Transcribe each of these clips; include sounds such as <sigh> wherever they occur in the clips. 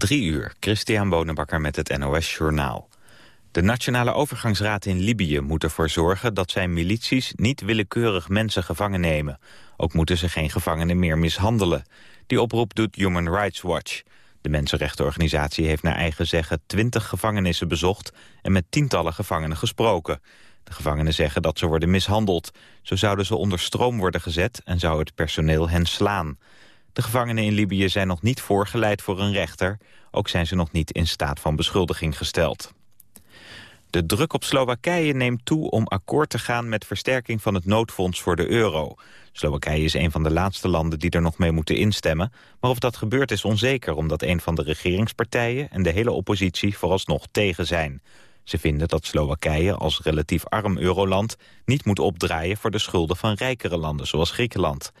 Drie uur, Christian Bonenbakker met het NOS Journaal. De Nationale Overgangsraad in Libië moet ervoor zorgen dat zijn milities niet willekeurig mensen gevangen nemen. Ook moeten ze geen gevangenen meer mishandelen. Die oproep doet Human Rights Watch. De mensenrechtenorganisatie heeft naar eigen zeggen twintig gevangenissen bezocht en met tientallen gevangenen gesproken. De gevangenen zeggen dat ze worden mishandeld. Zo zouden ze onder stroom worden gezet en zou het personeel hen slaan. De gevangenen in Libië zijn nog niet voorgeleid voor een rechter. Ook zijn ze nog niet in staat van beschuldiging gesteld. De druk op Slowakije neemt toe om akkoord te gaan met versterking van het noodfonds voor de euro. Slowakije is een van de laatste landen die er nog mee moeten instemmen. Maar of dat gebeurt is onzeker omdat een van de regeringspartijen en de hele oppositie vooralsnog tegen zijn. Ze vinden dat Slowakije als relatief arm euroland niet moet opdraaien voor de schulden van rijkere landen zoals Griekenland.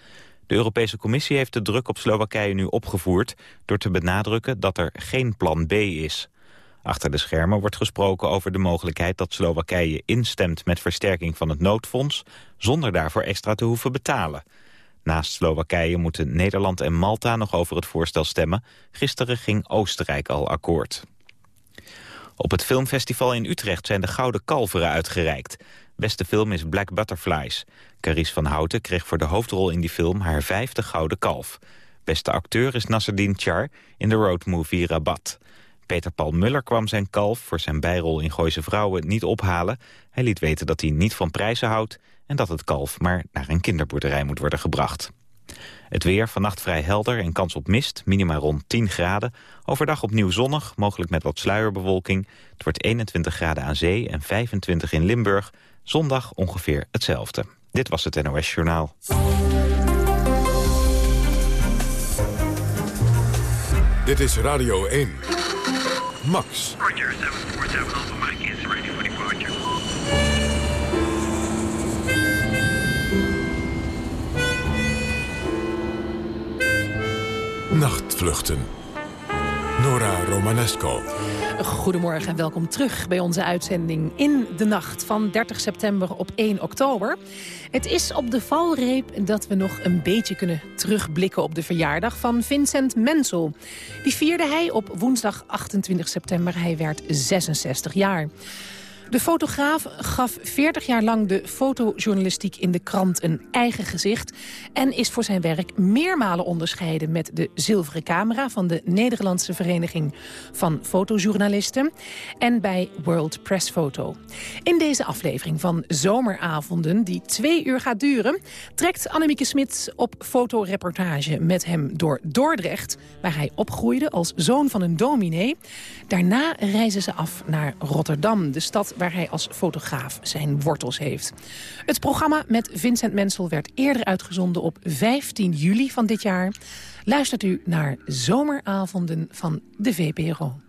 De Europese Commissie heeft de druk op Slowakije nu opgevoerd... door te benadrukken dat er geen plan B is. Achter de schermen wordt gesproken over de mogelijkheid dat Slowakije instemt met versterking van het noodfonds... zonder daarvoor extra te hoeven betalen. Naast Slowakije moeten Nederland en Malta nog over het voorstel stemmen. Gisteren ging Oostenrijk al akkoord. Op het filmfestival in Utrecht zijn de Gouden Kalveren uitgereikt. Beste film is Black Butterflies. Carice van Houten kreeg voor de hoofdrol in die film haar vijfde gouden kalf. Beste acteur is Nasreddin Char in de roadmovie Rabat. Peter Paul Muller kwam zijn kalf voor zijn bijrol in Gooise Vrouwen niet ophalen. Hij liet weten dat hij niet van prijzen houdt... en dat het kalf maar naar een kinderboerderij moet worden gebracht. Het weer, vannacht vrij helder en kans op mist, minima rond 10 graden. Overdag opnieuw zonnig, mogelijk met wat sluierbewolking. Het wordt 21 graden aan zee en 25 in Limburg. Zondag ongeveer hetzelfde. Dit was het NOS Journaal. Dit is Radio 1. Max. Roger, 747 Alpha Mike is ready for departure. Nachtvluchten. Nora Romanesco. Goedemorgen en welkom terug bij onze uitzending in de nacht van 30 september op 1 oktober. Het is op de valreep dat we nog een beetje kunnen terugblikken op de verjaardag van Vincent Mensel. Die vierde hij op woensdag 28 september. Hij werd 66 jaar. De fotograaf gaf 40 jaar lang de fotojournalistiek in de krant een eigen gezicht... en is voor zijn werk meermalen onderscheiden met de zilveren camera... van de Nederlandse Vereniging van Fotojournalisten en bij World Press Photo. In deze aflevering van Zomeravonden, die twee uur gaat duren... trekt Annemieke Smit op fotoreportage met hem door Dordrecht... waar hij opgroeide als zoon van een dominee. Daarna reizen ze af naar Rotterdam, de stad waar hij als fotograaf zijn wortels heeft. Het programma met Vincent Mensel werd eerder uitgezonden op 15 juli van dit jaar. Luistert u naar Zomeravonden van de VPRO.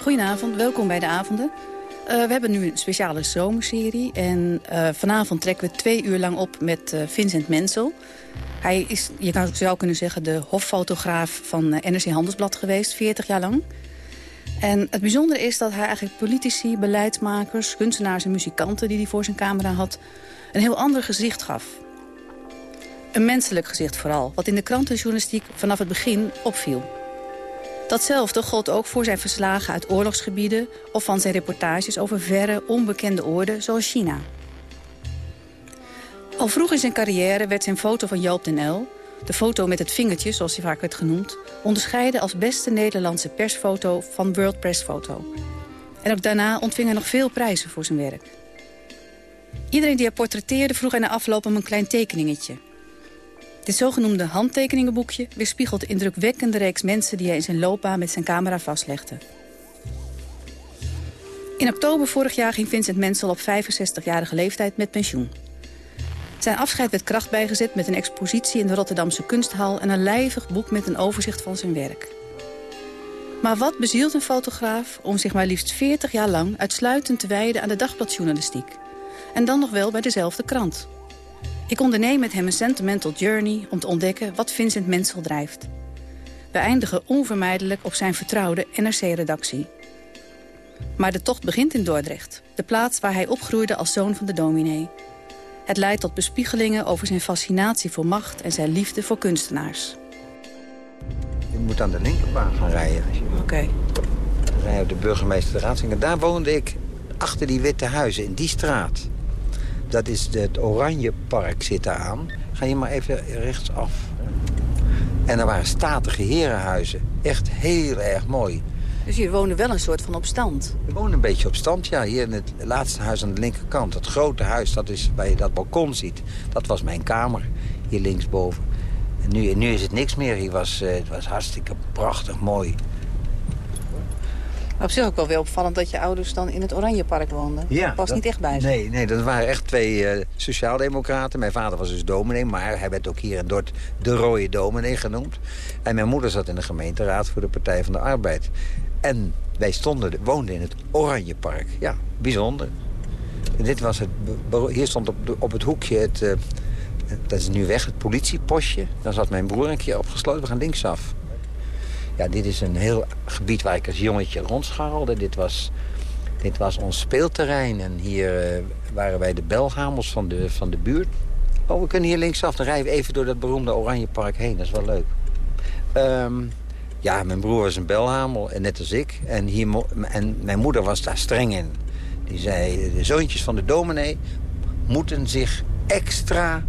Goedenavond, welkom bij de avonden. Uh, we hebben nu een speciale zomerserie. En uh, vanavond trekken we twee uur lang op met uh, Vincent Mensel. Hij is, je zou kunnen zeggen, de hoffotograaf van NRC Handelsblad geweest, 40 jaar lang. En het bijzondere is dat hij eigenlijk politici, beleidsmakers, kunstenaars en muzikanten... die hij voor zijn camera had, een heel ander gezicht gaf. Een menselijk gezicht vooral, wat in de krantenjournalistiek vanaf het begin opviel. Datzelfde gold ook voor zijn verslagen uit oorlogsgebieden... of van zijn reportages over verre, onbekende oorden zoals China. Al vroeg in zijn carrière werd zijn foto van Joop den El... de foto met het vingertje, zoals hij vaak werd genoemd... onderscheiden als beste Nederlandse persfoto van World Press Photo. En ook daarna ontving hij nog veel prijzen voor zijn werk. Iedereen die hij portretteerde vroeg hij na afloop om een klein tekeningetje... Dit zogenoemde handtekeningenboekje weerspiegelt de indrukwekkende reeks mensen... die hij in zijn loopbaan met zijn camera vastlegde. In oktober vorig jaar ging Vincent Mensel op 65-jarige leeftijd met pensioen. Zijn afscheid werd kracht bijgezet met een expositie in de Rotterdamse Kunsthal... en een lijvig boek met een overzicht van zijn werk. Maar wat bezielt een fotograaf om zich maar liefst 40 jaar lang... uitsluitend te wijden aan de dagbladjournalistiek? En dan nog wel bij dezelfde krant... Ik onderneem met hem een sentimental journey om te ontdekken wat Vincent Mensel drijft. We eindigen onvermijdelijk op zijn vertrouwde NRC-redactie. Maar de tocht begint in Dordrecht, de plaats waar hij opgroeide als zoon van de dominee. Het leidt tot bespiegelingen over zijn fascinatie voor macht en zijn liefde voor kunstenaars. Je moet aan de linkerbaan gaan rijden. Oké. Dan rij je op de burgemeester Raadsingen. Daar woonde ik achter die witte huizen, in die straat. Dat is het Oranje Park zit daar aan. Ga je maar even rechtsaf. En er waren statige herenhuizen. Echt heel erg mooi. Dus je woonde wel een soort van op stand. We wonen een beetje op stand, ja. Hier in het laatste huis aan de linkerkant. Het grote huis, dat is waar je dat balkon ziet. Dat was mijn kamer, hier linksboven. En nu, nu is het niks meer. Hier was, eh, het was hartstikke prachtig mooi. Maar op zich ook wel weer opvallend dat je ouders dan in het Oranjepark woonden. Ja, Past dat- niet echt bij ze. Nee, nee, dat waren echt twee eh, sociaaldemocraten. Mijn vader was dus dominee, maar hij werd ook hier in Dort de rode dominee genoemd. En mijn moeder zat in de gemeenteraad voor de Partij van de Arbeid. En wij stonden, woonden in het Oranjepark. Ja, bijzonder. En dit was het, hier stond op, de- op het hoekje het, eh, dat is nu weg, het politiepostje. Daar zat mijn broer een keer opgesloten. We gaan linksaf. Ja, dit is een heel gebied waar ik als jongetje rondscharrelde. Dit was, dit was ons speelterrein. En hier eh, waren wij de belhamels van de, van de buurt. Oh, we kunnen hier linksaf. Dan rijden even door dat beroemde Oranjepark heen. Dat is wel leuk. Ehm, ja, mijn broer was een belhamel, en net als ik. En, hier, en mijn moeder was daar streng in. Die zei, de zoontjes van de dominee moeten zich extra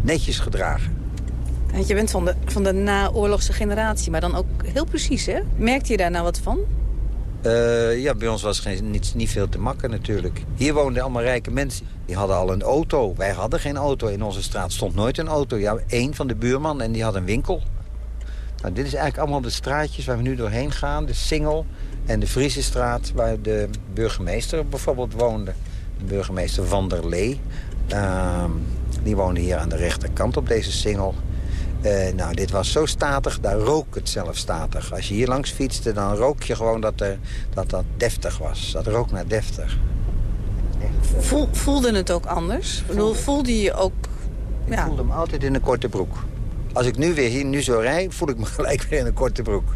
netjes gedragen. Je bent van de, van de naoorlogse generatie, maar dan ook heel precies, hè? Merkte je daar nou wat van? Eh, ja, bij ons was geen, niet, niet veel te makken natuurlijk. Hier woonden allemaal rijke mensen. Die hadden al een auto. Wij hadden geen auto. In onze straat stond nooit een auto. Ja, één van de buurman en die had een winkel. Nou, dit is eigenlijk allemaal de straatjes waar we nu doorheen gaan. De Singel en de Friese straat waar de burgemeester bijvoorbeeld woonde. De burgemeester Van der Lee. Ehm, die woonde hier aan de rechterkant op deze Singel. Eh, nou, dit was zo statig, daar rook het zelf statig. Als je hier langs fietste, dan rook je gewoon dat er, dat, dat deftig was. Dat rook naar deftig. Echt, eh, Voel, voelde het ook anders? Ik bedoel, voelde je ook... ik Ja, voelde me altijd in een korte broek. Als ik nu weer hier nu zo rijd, voel ik me <laughs> gelijk weer in een korte broek.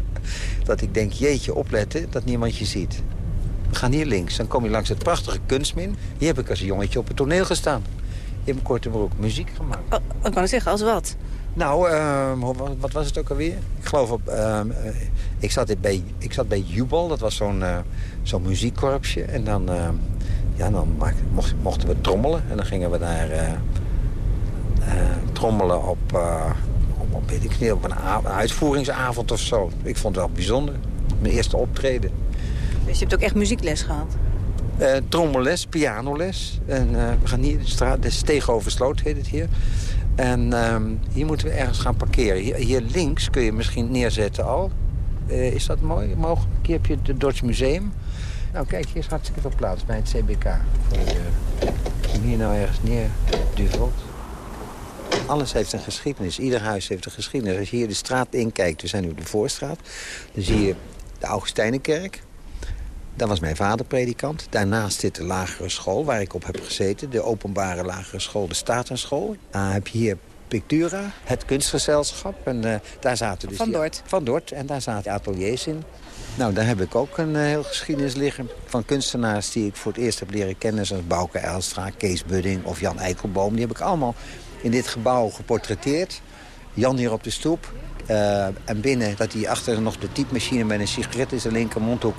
Dat ik denk, jeetje, opletten dat niemand je ziet. We gaan hier links, dan kom je langs het prachtige kunstmin. Hier heb ik als jongetje op het toneel gestaan. In mijn korte broek, muziek gemaakt. Oh, ik net zeggen, als wat? Nou, ehm, wat, was het ook alweer? Ik geloof op... ehm, eh, ik, zat bij, ik zat bij Jubal, dat was zo'n eh, zo'n muziekkorpsje. En dan, ehm, ja, dan maak- mocht- mochten we trommelen. En dan gingen we daar eh, trommelen op, op, op, weet ik niet, op een, uitvoeringsavond of zo. Ik vond het wel bijzonder. Mijn eerste optreden. Dus je hebt ook echt muziekles gehad? Eh, trommelles, pianoles. En we gaan hier de straat, de Steegoversloot heet het hier. En ehm, hier moeten we ergens gaan parkeren. Hier, links kun je misschien neerzetten al. Eh, is dat mooi mogelijk? Hier heb je het Dodge Museum. Nou kijk, hier is hartstikke veel plaats bij het CBK. Voor de, om hier nou ergens neer duvelt. Alles heeft een geschiedenis. Ieder huis heeft een geschiedenis. Als je hier de straat inkijkt, we zijn nu op de Voorstraat... dan zie je de Augustijnenkerk. Daar was mijn vader predikant. Daarnaast zit de lagere school waar ik op heb gezeten. De openbare lagere school, de Statenschool. Dan heb je hier Pictura, het kunstgezelschap. En eh, daar zaten dus Van die- Dort. Van Dort. En daar zaten ateliers in. Nou, daar heb ik ook een eh, heel geschiedenis liggen. Van kunstenaars die ik voor het eerst heb leren kennen. Zoals Bouke Elstra, Kees Budding of Jan Eikelboom. Die heb ik allemaal in dit gebouw geportretteerd. Jan hier op de stoep. Eh, en binnen dat hij achter nog de typemachine met een sigaret in zijn linkermondhoek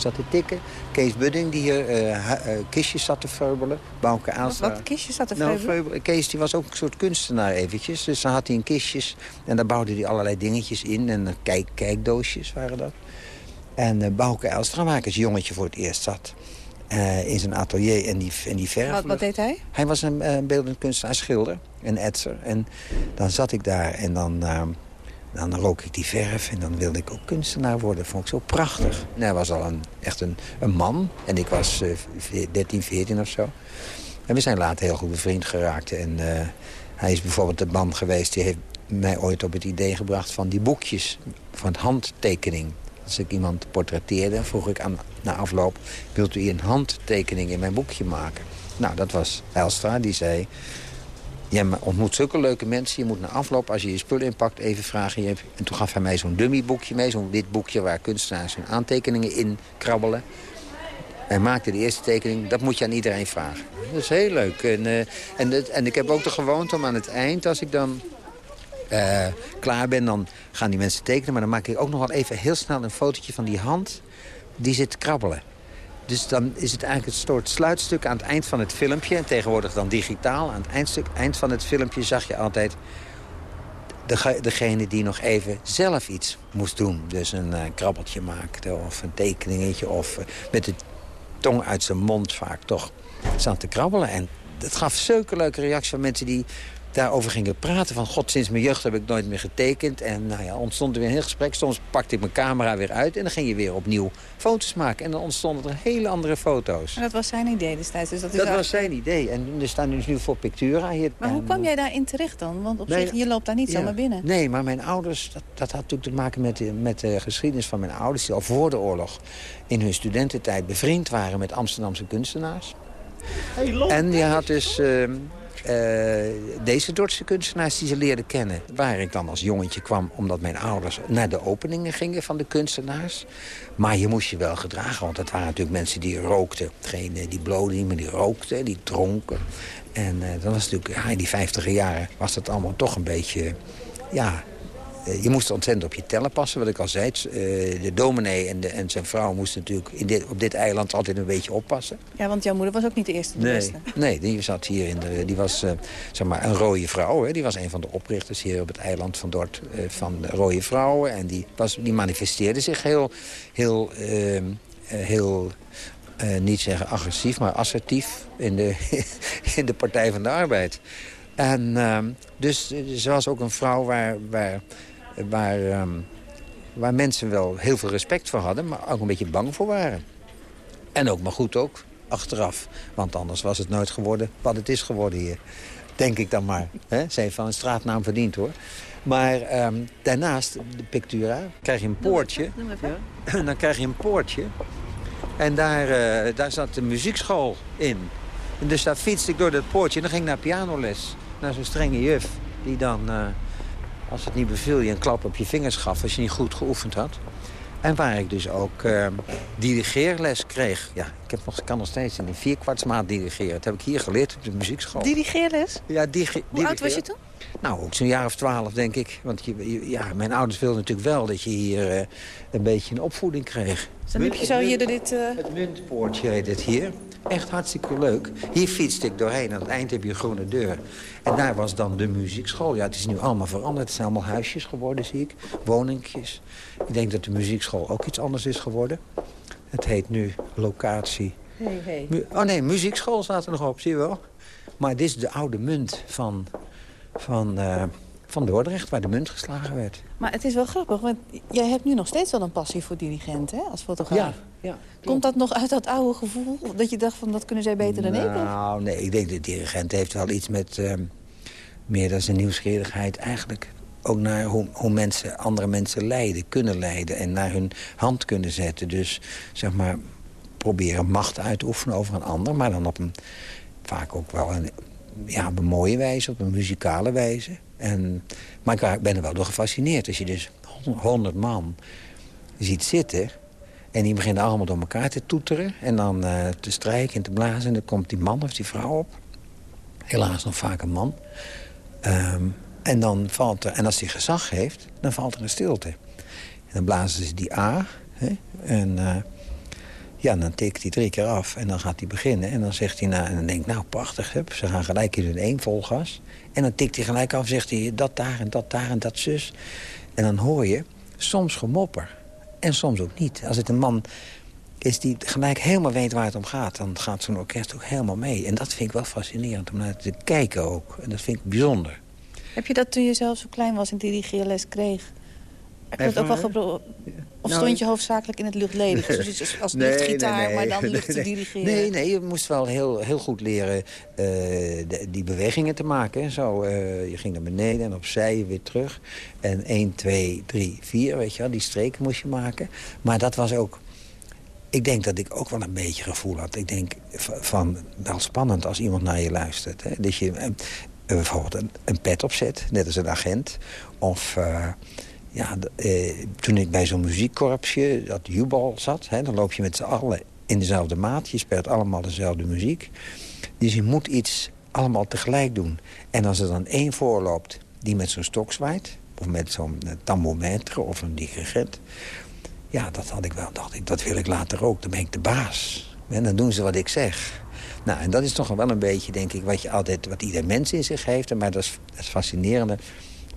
zat te tikken. Kees Budding die hier eh, kistjes zat te feubelen. Bouke Wat, Elstra. wat kistjes zat er Nou? Freubel- Kees die was ook een soort kunstenaar eventjes. Dus dan had hij een kistjes en daar bouwde hij allerlei dingetjes in. En eh, kijk, kijkdoosjes waren dat. En eh Bouke Elstra, waar ik als jongetje voor het eerst zat... in zijn atelier en die, en die verf. Wat, wat deed hij? Hij was een beeldend kunstenaar, schilder, een etser. En dan zat ik daar en dan, eh, dan rook ik die verf... en dan wilde ik ook kunstenaar worden. vond ik zo prachtig. En hij was al een, echt een, een man. En ik was eh, ve- 13, 14 of zo. En we zijn later heel goed bevriend geraakt. En eh, hij is bijvoorbeeld de man geweest... die heeft mij ooit op het idee gebracht van die boekjes... van handtekening. Als ik iemand portretteerde, vroeg ik aan, na afloop... wilt u een handtekening in mijn boekje maken? Nou, dat was Elstra, die zei... Je ontmoet zulke leuke mensen. Je moet na afloop, als je je spullen inpakt, even vragen. En toen gaf hij mij zo'n dummyboekje mee. Zo'n wit boekje waar kunstenaars hun aantekeningen in krabbelen. Wij maakten de eerste tekening, dat moet je aan iedereen vragen. Dat is heel leuk. En, uh, en, het, en ik heb ook de gewoonte om aan het eind, als ik dan uh, klaar ben... dan gaan die mensen tekenen. Maar dan maak ik ook nog wel even heel snel een fotootje van die hand... die zit krabbelen. Dus dan is het eigenlijk het soort sluitstuk aan het eind van het filmpje. En tegenwoordig dan digitaal. Aan het eindstuk, eind van het filmpje zag je altijd de, degene die nog even zelf iets moest doen. Dus een uh, krabbeltje maakte of een tekeningetje... of uh, met de tong uit zijn mond vaak toch zat te krabbelen. En dat gaf zulke leuke reacties van mensen die daarover gingen praten. Van god, sinds mijn jeugd heb ik nooit meer getekend. En nou ja, ontstond er weer een heel gesprek. Soms pakte ik mijn camera weer uit en dan ging je weer opnieuw foto's maken. En dan ontstonden er hele andere foto's. En dat was zijn idee destijds? Dus dat is dat was zijn idee. En er staan dus nu voor Pictura hier. Maar hoe kwam jij daarin terecht dan? Want op zich, je loopt daar niet ja, zomaar binnen. Nee, maar mijn ouders, dat, dat had natuurlijk te maken met de, met de geschiedenis van mijn ouders... die al voor de oorlog in hun studententijd bevriend waren met Amsterdamse kunstenaars. En die had dus... Uh, deze Dordtse kunstenaars die ze leerden kennen. Waar ik dan als jongetje kwam omdat mijn ouders naar de openingen gingen van de kunstenaars. Maar je moest je wel gedragen, want het waren natuurlijk mensen die rookten. Geen die bloden maar die rookten, die dronken. En uh, dan was natuurlijk, in die vijftiger jaren was dat allemaal toch een beetje... Ja, eh, je moest ontzettend op je tellen passen, wat ik al zei. Eh, de dominee en, de, en zijn vrouw moesten natuurlijk in dit, op dit eiland altijd een beetje oppassen. Ja, want jouw moeder was ook niet de eerste de nee, beste. <laughs> Nee, die zat hier in de... Die was uh, zeg maar een rode vrouw. Hè. Die was een van de oprichters hier op het eiland van Dort uh, van rode vrouwen. En die, was, die manifesteerde zich heel... heel, uh, heel niet zeggen agressief, maar assertief in de, <laughs> in de Partij van de Arbeid. En ehm, dus ze was ook een vrouw waar, waar waar, um, waar mensen wel heel veel respect voor hadden... maar ook een beetje bang voor waren. En ook maar goed ook, achteraf. Want anders was het nooit geworden wat het is geworden hier. Denk ik dan maar. Ze heeft van een straatnaam verdiend hoor. Maar um, daarnaast, de Pictura, krijg je een poortje. Ja? <laughs> Dan krijg je een poortje. En daar, uh, daar zat de muziekschool in. En dus daar fietste ik door dat poortje en dan ging ik naar pianoles. Naar zo'n strenge juf. Die dan... Uh, als het niet beviel, je een klap op je vingers gaf als je niet goed geoefend had. En waar ik dus ook uh, dirigeerles kreeg. Ja, ik, heb nog, kan nog steeds in een vierkwartsmaat dirigeren. Dat heb ik hier geleerd op de muziekschool. Dirigeerles? Ja, digi Hoe oud was je toen? Nou, ook zo'n jaar of twaalf, denk ik. Want je, ja, mijn ouders wilden natuurlijk wel dat je hier uh, een beetje een opvoeding kreeg. Dus dan heb je zo hier dit... Uh... Het muntpoortje heet het hier. Echt hartstikke leuk. Hier fietste ik doorheen. Aan het eind heb je een groene deur. En daar was dan de muziekschool. Ja, het is nu allemaal veranderd. Het zijn allemaal huisjes geworden, zie ik. Woningjes. Ik denk dat de muziekschool ook iets anders is geworden. Het heet nu locatie... Hey, hey. Oh nee, muziekschool staat er nog op, zie je wel. Maar dit is de oude munt van, van, uh, van Dordrecht, waar de munt geslagen werd. Maar het is wel grappig, want jij hebt nu nog steeds wel een passie voor dirigent, hè, als fotograaf. Ja, ja. Komt dat nog uit dat oude gevoel? Dat je dacht van, dat kunnen zij beter dan nou, ik? Nou, nee, ik denk de dirigent heeft wel iets met... Uh, meer dan zijn nieuwsgierigheid eigenlijk ook naar hoe, hoe, mensen, andere mensen leiden, kunnen leiden... en naar hun hand kunnen zetten. Dus zeg maar proberen macht uit te oefenen over een ander... maar dan op een vaak ook wel een, ja, op een mooie wijze, op een muzikale wijze. En, maar ik ben er wel door gefascineerd. Als je dus honderd man ziet zitten... en die beginnen allemaal door elkaar te toeteren... en dan uh, te strijken en te blazen... en dan komt die man of die vrouw op. Helaas nog vaak een man... Um, en, dan valt er, en als hij gezag heeft, dan valt er een stilte. En dan blazen ze die A. Hè, en uh, ja, dan tikt hij drie keer af en dan gaat hij beginnen. En dan zegt hij, nou, en dan denk ik, nou prachtig, hè, ze gaan gelijk in één vol gas. En dan tikt hij gelijk af zegt hij, dat daar en dat daar en dat zus. En dan hoor je soms gemopper en soms ook niet. Als het een man is die gelijk helemaal weet waar het om gaat... dan gaat zo'n orkest ook helemaal mee. En dat vind ik wel fascinerend om naar te kijken ook. En dat vind ik bijzonder. Heb je dat toen je zelf zo klein was en dirigeerles kreeg? Heb je dat ook wel geprobeerd? Of nou, stond je hoofdzakelijk in het luchtledig? Dus als, <laughs> nee, luchtgitaar, nee, nee. maar dan lucht te <laughs> dirigeren? Nee, nee, je moest wel heel, heel goed leren uh, de, die bewegingen te maken. Zo, uh, je ging naar beneden en opzij, weer terug. En 1, 2, 3, 4, weet je wel, die streken moest je maken. Maar dat was ook... Ik denk dat ik ook wel een beetje gevoel had. Ik denk van, wel spannend als iemand naar je luistert. Hè? Dat je uh, bijvoorbeeld een, een pet opzet, net als een agent. Of... Ja, eh, toen ik bij zo'n muziekkorpsje, dat jubal zat... Hè, dan loop je met z'n allen in dezelfde maat. Je speelt allemaal dezelfde muziek. Dus je moet iets allemaal tegelijk doen. En als er dan één voorloopt die met zo'n stok zwaait... of met zo'n uh, tambometer of een dirigent... ja, dat had ik wel. dacht ik, dat wil ik later ook. Dan ben ik de baas. En dan doen ze wat ik zeg. Nou, en dat is toch wel een beetje, denk ik, wat, je altijd, wat ieder mens in zich heeft. Maar dat is het fascinerende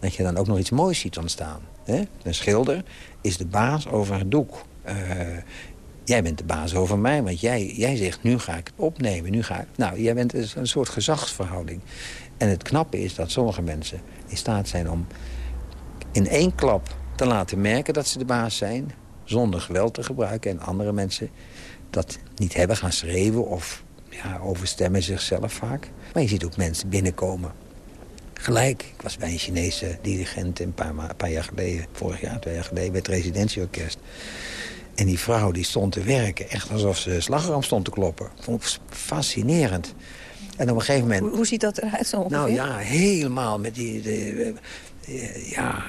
dat je dan ook nog iets moois ziet ontstaan. Hè? Een schilder is de baas over het doek. Uh, jij bent de baas over mij, want jij, jij zegt, nu ga ik het opnemen. Nu ga ik... Nou, jij bent een soort gezagsverhouding. En het knappe is dat sommige mensen in staat zijn om in één klap te laten merken dat ze de baas zijn... zonder geweld te gebruiken. En andere mensen dat niet hebben gaan schreeuwen of ja, overstemmen zichzelf vaak. Maar je ziet ook mensen binnenkomen. Gelijk, ik was bij een Chinese dirigent een paar, een paar jaar geleden, vorig jaar, twee jaar geleden, bij het residentieorkest. En die vrouw die stond te werken, echt alsof ze slagroom stond te kloppen. Vond ik fascinerend. En op een gegeven moment... Hoe, hoe ziet dat eruit zo ongeveer? Nou ja, helemaal met die... De, ja,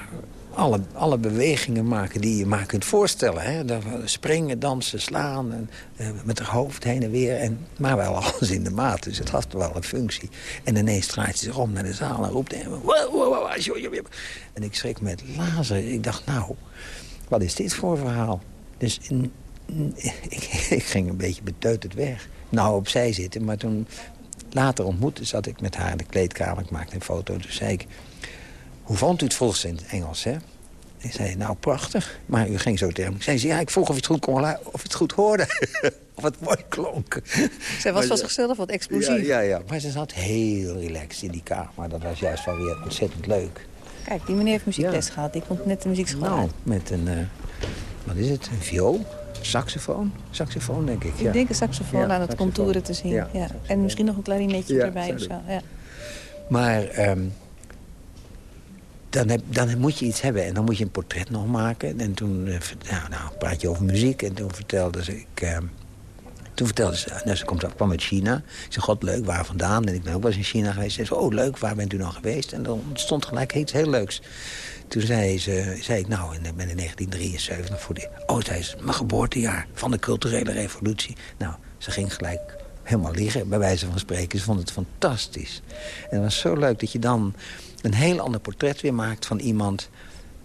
alle, alle bewegingen maken die je maar kunt voorstellen. Hè? Springen, dansen, slaan, en, uh, met haar hoofd heen en weer. En, maar wel alles in de maat, dus het had wel een functie. En ineens draait ze zich om naar de zaal en roept... En ik schrik met lazer. Ik dacht, nou, wat is dit voor verhaal? Dus in, <laughs> ik, ging een beetje beteuterd weg. Nou, opzij zitten, maar toen later ontmoette zat ik met haar in de kleedkamer. Ik maakte een foto, toen zei ik... Hoe vond u het volgens in het Engels, hè? Ik zei, nou, prachtig. Maar u ging zo tegen. Ik zei, ja, ik vroeg of het goed, kon of het goed hoorde. <laughs> of het mooi klonk. Zij was van zichzelf wat explosief. Ja, ja, ja, maar ze zat heel relaxed in die kamer. Dat was juist wel weer ontzettend leuk. Kijk, die meneer heeft muziekles ja. gehad. Die komt net de muziekschool nou, met een, uh, wat is het, een viool? Saxofoon? Saxofoon, denk ik, ja. Ik denk een saxofoon ja, aan het contouren te zien. Ja, ja. En misschien nog een klarinetje erbij of zo. Ja. Maar... Um, dan, dan moet je iets hebben en dan moet je een portret nog maken. En toen uh, nou, nou, praat je over muziek en toen vertelde ze... Ik, uh, toen vertelde ze, nou, ze komt, kwam uit China. Ik zei, god, leuk, waar vandaan? En ik ben ook wel eens in China geweest. Ze zei, oh, leuk, waar bent u dan geweest? En dan stond gelijk iets heel leuks. Toen zei, ze, zei ik, nou, ik ben in 1973 voor die... Oh, zei ze, mijn geboortejaar van de culturele revolutie. Nou, ze ging gelijk helemaal liggen, bij wijze van spreken. Ze vond het fantastisch. En het was zo leuk dat je dan een heel ander portret weer maakt van iemand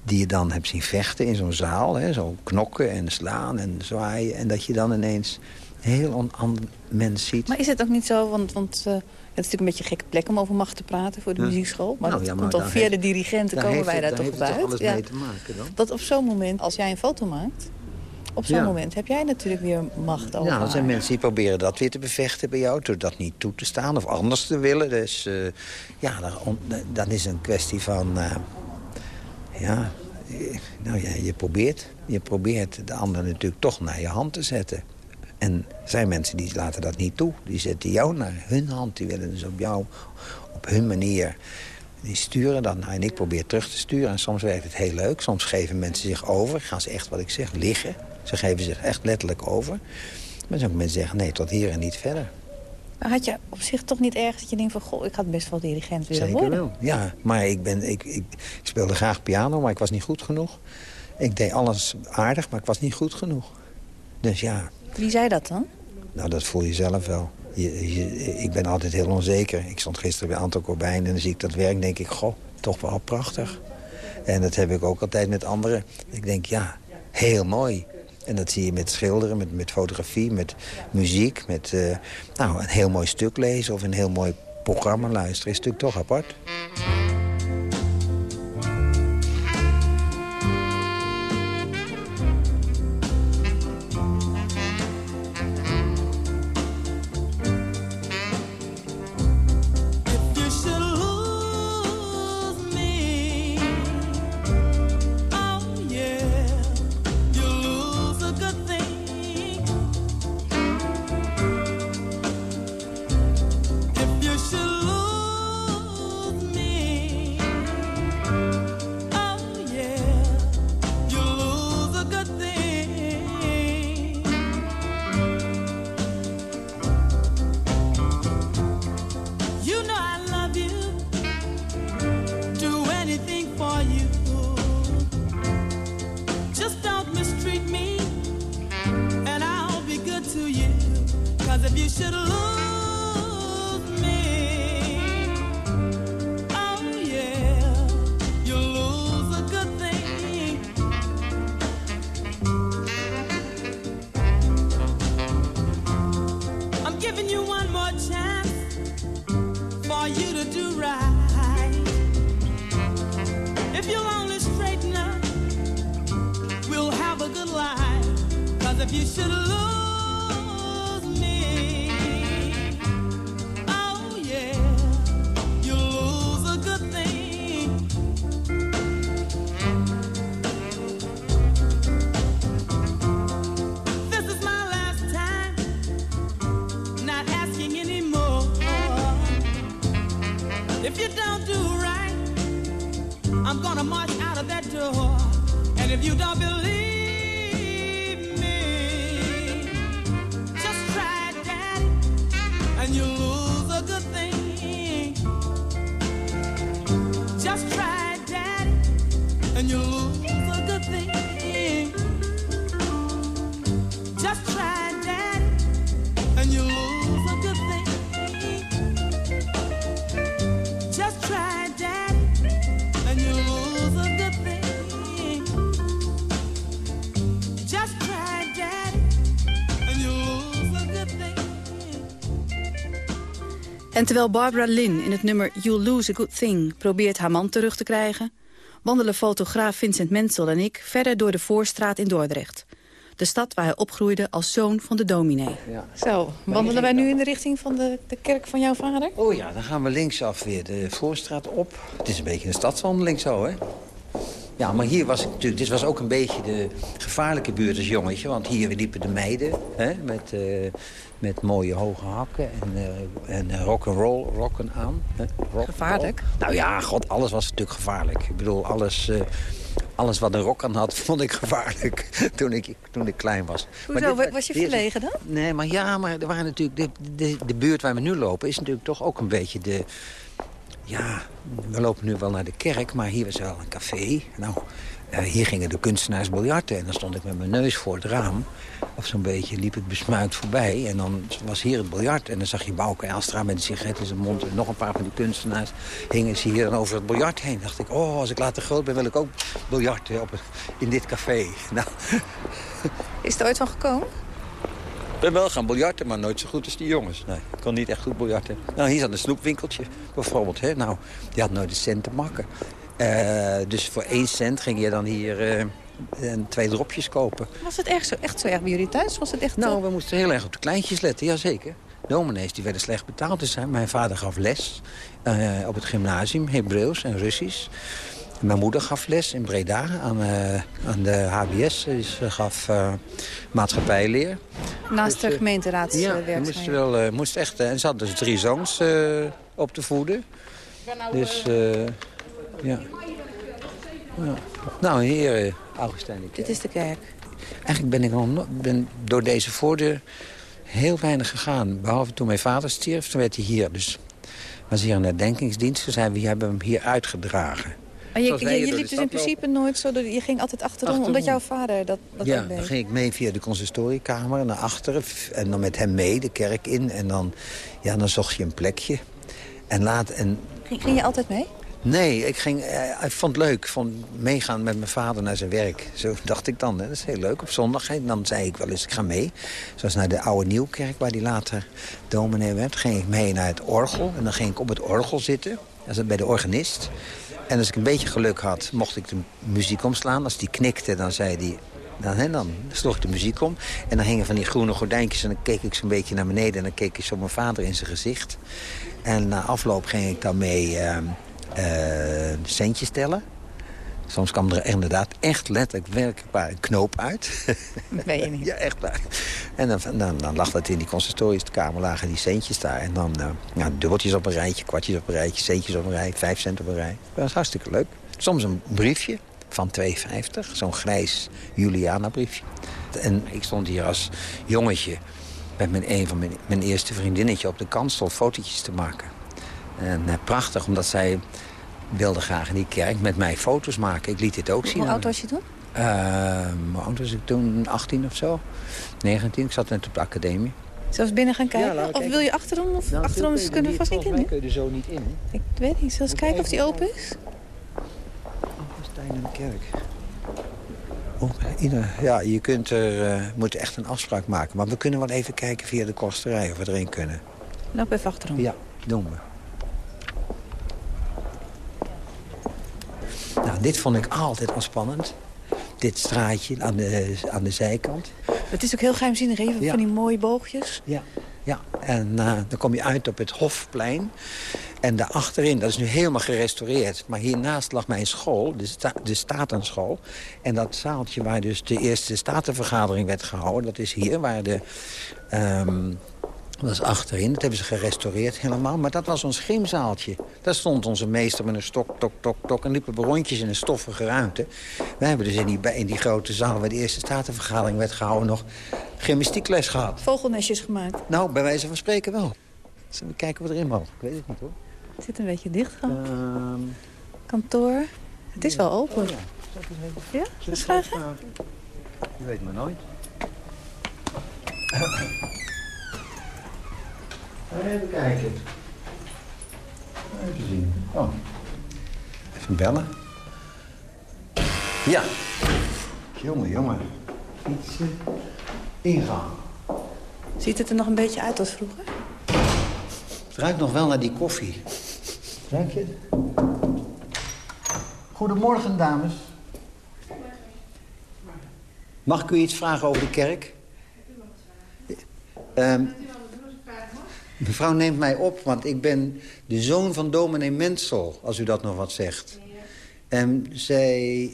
die je dan hebt zien vechten in zo'n zaal. Hè, zo knokken en slaan en zwaaien. En dat je dan ineens een heel ander mens ziet. Maar is het ook niet zo, want, want uh, het is natuurlijk een beetje een gekke plek om over macht te praten voor de ja. muziekschool. Maar nou, dat ja, maar komt dan via heeft, de dirigenten komen wij daar toch alles ja. mee te maken dan. Dat op zo'n moment, als jij een foto maakt... Op zo'n ja. moment heb jij natuurlijk weer macht over Ja, er zijn mensen die proberen dat weer te bevechten bij jou... door dat niet toe te staan of anders te willen. Dus uh, ja, dan is een kwestie van... Uh, ja, nou ja, je probeert, je probeert de ander natuurlijk toch naar je hand te zetten. En er zijn mensen die laten dat niet toe. Die zetten jou naar hun hand. Die willen dus op jou, op hun manier... Die sturen dan. En ik probeer terug te sturen. En soms werkt het heel leuk. Soms geven mensen zich over. Gaan ze echt, wat ik zeg, liggen. Ze geven zich echt letterlijk over. Maar sommige mensen zeggen, nee, tot hier en niet verder. Maar had je op zich toch niet ergens dat je denkt van... goh, ik had best wel dirigent willen Zeker worden? wel, ja. Maar ik, ben, ik, ik, ik, speelde graag piano, maar ik was niet goed genoeg. Ik deed alles aardig, maar ik was niet goed genoeg. Dus ja. Wie zei dat dan? Nou, dat voel je zelf wel. Je, je, ik ben altijd heel onzeker. Ik stond gisteren bij Anton Corbijn en dan zie ik dat werk denk ik... goh, toch wel prachtig. En dat heb ik ook altijd met anderen. Ik denk, ja, heel mooi. En dat zie je met schilderen, met, met fotografie, met muziek. Met uh, nou, een heel mooi stuk lezen of een heel mooi programma luisteren. Is natuurlijk toch apart. Gonna march out of that door. And if you don't believe terwijl Barbara Lynn in het nummer You'll Lose a Good Thing probeert haar man terug te krijgen... wandelen fotograaf Vincent Mensel en ik verder door de Voorstraat in Dordrecht. De stad waar hij opgroeide als zoon van de dominee. Zo, wandelen wij nu in de richting van de, de kerk van jouw vader? Oh ja, dan gaan we linksaf weer de Voorstraat op. Het is een beetje een stadswandeling zo, hè? Ja, maar hier was ik natuurlijk... Dit was ook een beetje de gevaarlijke buurt als jongetje. Want hier liepen de meiden hè, met, eh, met mooie hoge hakken en, eh en rock'n'roll rocken aan. Hè, rock- Gevaarlijk? Nou ja, god, alles was natuurlijk gevaarlijk. Ik bedoel, alles, eh, alles wat een rok aan had, <laughs> vond ik gevaarlijk toen ik, toen ik klein was. Maar Hoezo, dit- was je verlegen dan? Nee, maar ja, maar er waren natuurlijk... De, de, de buurt waar we nu lopen is natuurlijk toch ook een beetje de... Ja, we lopen nu wel naar de kerk, maar hier was wel een café. Nou, eh, hier gingen de kunstenaars biljarten. En dan stond ik met mijn neus voor het raam. Of zo'n beetje liep ik besmuikt voorbij. En dan was hier het biljart. En dan zag je Bouke Elstra met een sigaret in zijn mond. En nog een paar van die kunstenaars hingen ze hier dan over het biljart heen. dacht ik, oh, als ik later groot ben, wil ik ook biljarten op in dit café. <laughs> Nou, Is het er ooit van gekomen? ik ben wel gaan biljarten, maar nooit zo goed als die jongens. Nee, ik kon niet echt goed biljarten. Nou, hier zat een snoepwinkeltje bijvoorbeeld. Hè? Nou, die had nooit een cent te makken. Eh, dus voor één cent ging je dan hier eh, een- twee dropjes kopen. Was het echt zo, echt zo erg bij jullie thuis? Was het echt Nou, eh, we moesten heel erg op de kleintjes letten, jazeker. Dominees die werden slecht betaald. Dus mijn vader gaf les eh, op het gymnasium, Hebreeuws en Russisch. Mijn moeder gaf les in Breda aan, eh, aan de HBS. Dus ze gaf eh, maatschappijleer. naast de dus, eh, gemeenteraadswerkzaamheden? Ja, we moesten wel, eh, moest echt, en ze had dus drie zoons eh, op te voeden. Dus, eh, ja. ja. Nou, hier, eh, Augustijn. Dit is de kerk. Eigenlijk ben ik no- ben door deze voordeur heel weinig gegaan. Behalve toen mijn vader stierf, toen werd hij hier. Dus was hier een herdenkingsdienst. Toen zijn we hebben hem hier uitgedragen. Maar je, je, liep dus in principe nooit zo... Door, je ging altijd achterom, Achterom. omdat jouw vader dat, dat ja, dan ging ik mee via de consistoriekamer naar achteren. En dan met hem mee de kerk in. En dan, ja, dan zocht je een plekje. En laat, en Ging, ging je altijd mee? Nee, ik, ging, eh, ik vond het leuk. Ik vond meegaan met mijn vader naar zijn werk. Zo dacht ik dan. Hè. Dat is heel leuk op zondag. En dan zei ik wel eens, ik ga mee. Zoals naar de oude Nieuwkerk, waar hij later dominee werd. ging ik mee naar het orgel. En dan ging ik op het orgel zitten. Bij de organist. En als ik een beetje geluk had, mocht ik de muziek omslaan. Als die knikte, dan zei hij... Dan, hè, dan sloeg ik de muziek om. En dan hingen van die groene gordijntjes. En dan keek ik zo'n beetje naar beneden. En dan keek ik zo mijn vader in zijn gezicht. En na afloop ging ik dan mee ehm, eh, centjes tellen. Soms kwam er inderdaad echt letterlijk werkbaar een knoop uit. Weet je niet. <laughs> ja, echt waar. En dan, dan, dan lag dat in die consistoriuskamer, lagen die centjes daar. En dan eh, dubbeltjes op een rijtje, kwartjes op een rijtje, centjes op een rij, vijf cent op een rij. Dat was hartstikke leuk. Soms een briefje van 2,50, zo'n grijs Juliana-briefje. En ik stond hier als jongetje met mijn, een van mijn, mijn eerste vriendinnetje op de kansel fotootjes te maken. En eh, prachtig, omdat zij wilde graag in die kerk met mij foto's maken. Ik liet dit ook zien. Hoe oud was je toen? eh, hoe oud was ik toen? 18 of zo? 19. Ik zat net op de academie. Zelfs binnen gaan kijken? of kijken. wil je achterom? Of achterom is kunnen we vast niet in, hè? kun je er zo niet in. Ik weet niet. Eens kijken of die open is? Augustijn en de kerk. Oh, ieder, ja, je kunt er, eh, moet echt een afspraak maken. Maar we kunnen wel even kijken via de kosterij of we erin kunnen. Loop even achterom. Ja, doen we. Nou, dit vond ik altijd al spannend. Dit straatje aan de, aan de zijkant. Het is ook heel geheimzinnig, even Ja. van die mooie boogjes. Ja, ja. en eh, dan kom je uit op het Hofplein. En daarachterin, dat is nu helemaal gerestaureerd. Maar hiernaast lag mijn school, de, sta de Statenschool. En dat zaaltje waar dus de eerste statenvergadering werd gehouden... dat is hier, waar de... ehm, dat is achterin, dat hebben ze gerestaureerd helemaal. Maar dat was ons gymzaaltje. Daar stond onze meester met een stok, tok, tok, tok... en liepen we rondjes in een stoffige ruimte. Wij hebben dus in die, in die grote zaal... waar de eerste statenvergadering werd gehouden... nog gymnastiekles gehad. Vogelnestjes gemaakt. Nou, bij wijze van spreken wel. Zullen we kijken wat erin mag? Ik weet het niet hoor. Het zit een beetje dicht. Ehm, Kantoor. Het is wel open. oh ja. Ja? Dat? Je weet maar nooit. Even kijken. Even zien. Oh. Even bellen. Ja. Jongen, jongen. Fietsen. Ingaan. Ziet het er nog een beetje uit als vroeger? Het ruikt nog wel naar die koffie. Ruik je het? Goedemorgen, dames. Mag ik u iets vragen over de kerk? Ehm, mevrouw neemt mij op, want ik ben de zoon van dominee Mensel, als u dat nog wat zegt. En zij,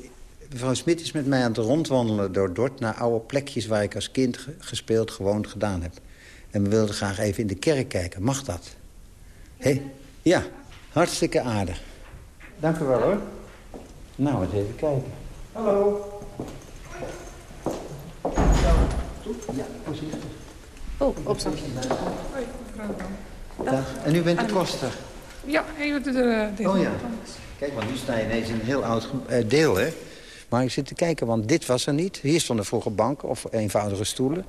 mevrouw Smit is met mij aan het rondwandelen door Dort... naar oude plekjes waar ik als kind ge- gespeeld, gewoond, gedaan heb. En we wilden graag even in de kerk kijken. Mag dat? Hé? Ja, hartstikke aardig. Dank u wel, hoor. Nou, eens even kijken. Hallo. Ja, precies. Oh, Dag. En u bent de koster? Ja, even de deur. Oh ja. Kijk, want nu sta je ineens in een heel oud eh, deel, hè? Maar ik zit te kijken, want dit was er niet. Hier stonden vroeger banken of eenvoudige stoelen.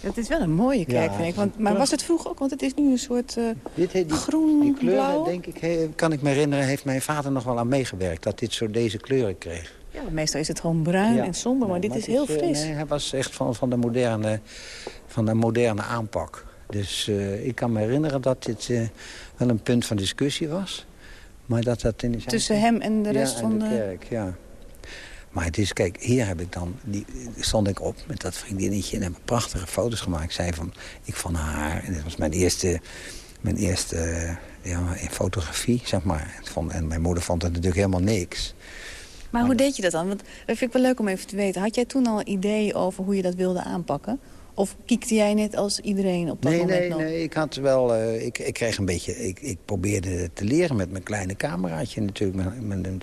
Het is wel een mooie kerk, Ja, vind ik. Want, maar was het vroeger ook? Want het is nu een soort eh, Dit, he- die, groen, die kleuren, blauw. denk ik, he- kan ik me herinneren... heeft mijn vader nog wel aan meegewerkt. Dat dit zo deze kleuren kreeg. Ja, meestal is het gewoon bruin Ja. en somber, maar dit is heel eh, fris. nee, hij was echt van, van, de moderne, van de moderne aanpak. Dus eh, ik kan me herinneren dat dit eh, wel een punt van discussie was. Maar dat dat in zijn... Tussen hem en de rest ja, van de... de kerk, ja. Maar het is, kijk, hier heb ik dan, die, stond ik op met dat vriendinnetje... en heb prachtige foto's gemaakt. Ik zei van, ik van haar, en dit was mijn eerste, mijn eerste eh, ja, fotografie, zeg maar. En mijn moeder vond het natuurlijk helemaal niks. Maar hoe deed je dat dan? Want dat vind ik wel leuk om even te weten. Had jij toen al ideeën over hoe je dat wilde aanpakken? Of kiekte jij net als iedereen op dat Nee, moment nee, nog? nee. Ik had wel. eh, ik, ik kreeg een beetje. Ik, ik probeerde te leren met mijn kleine cameraatje natuurlijk. Met, een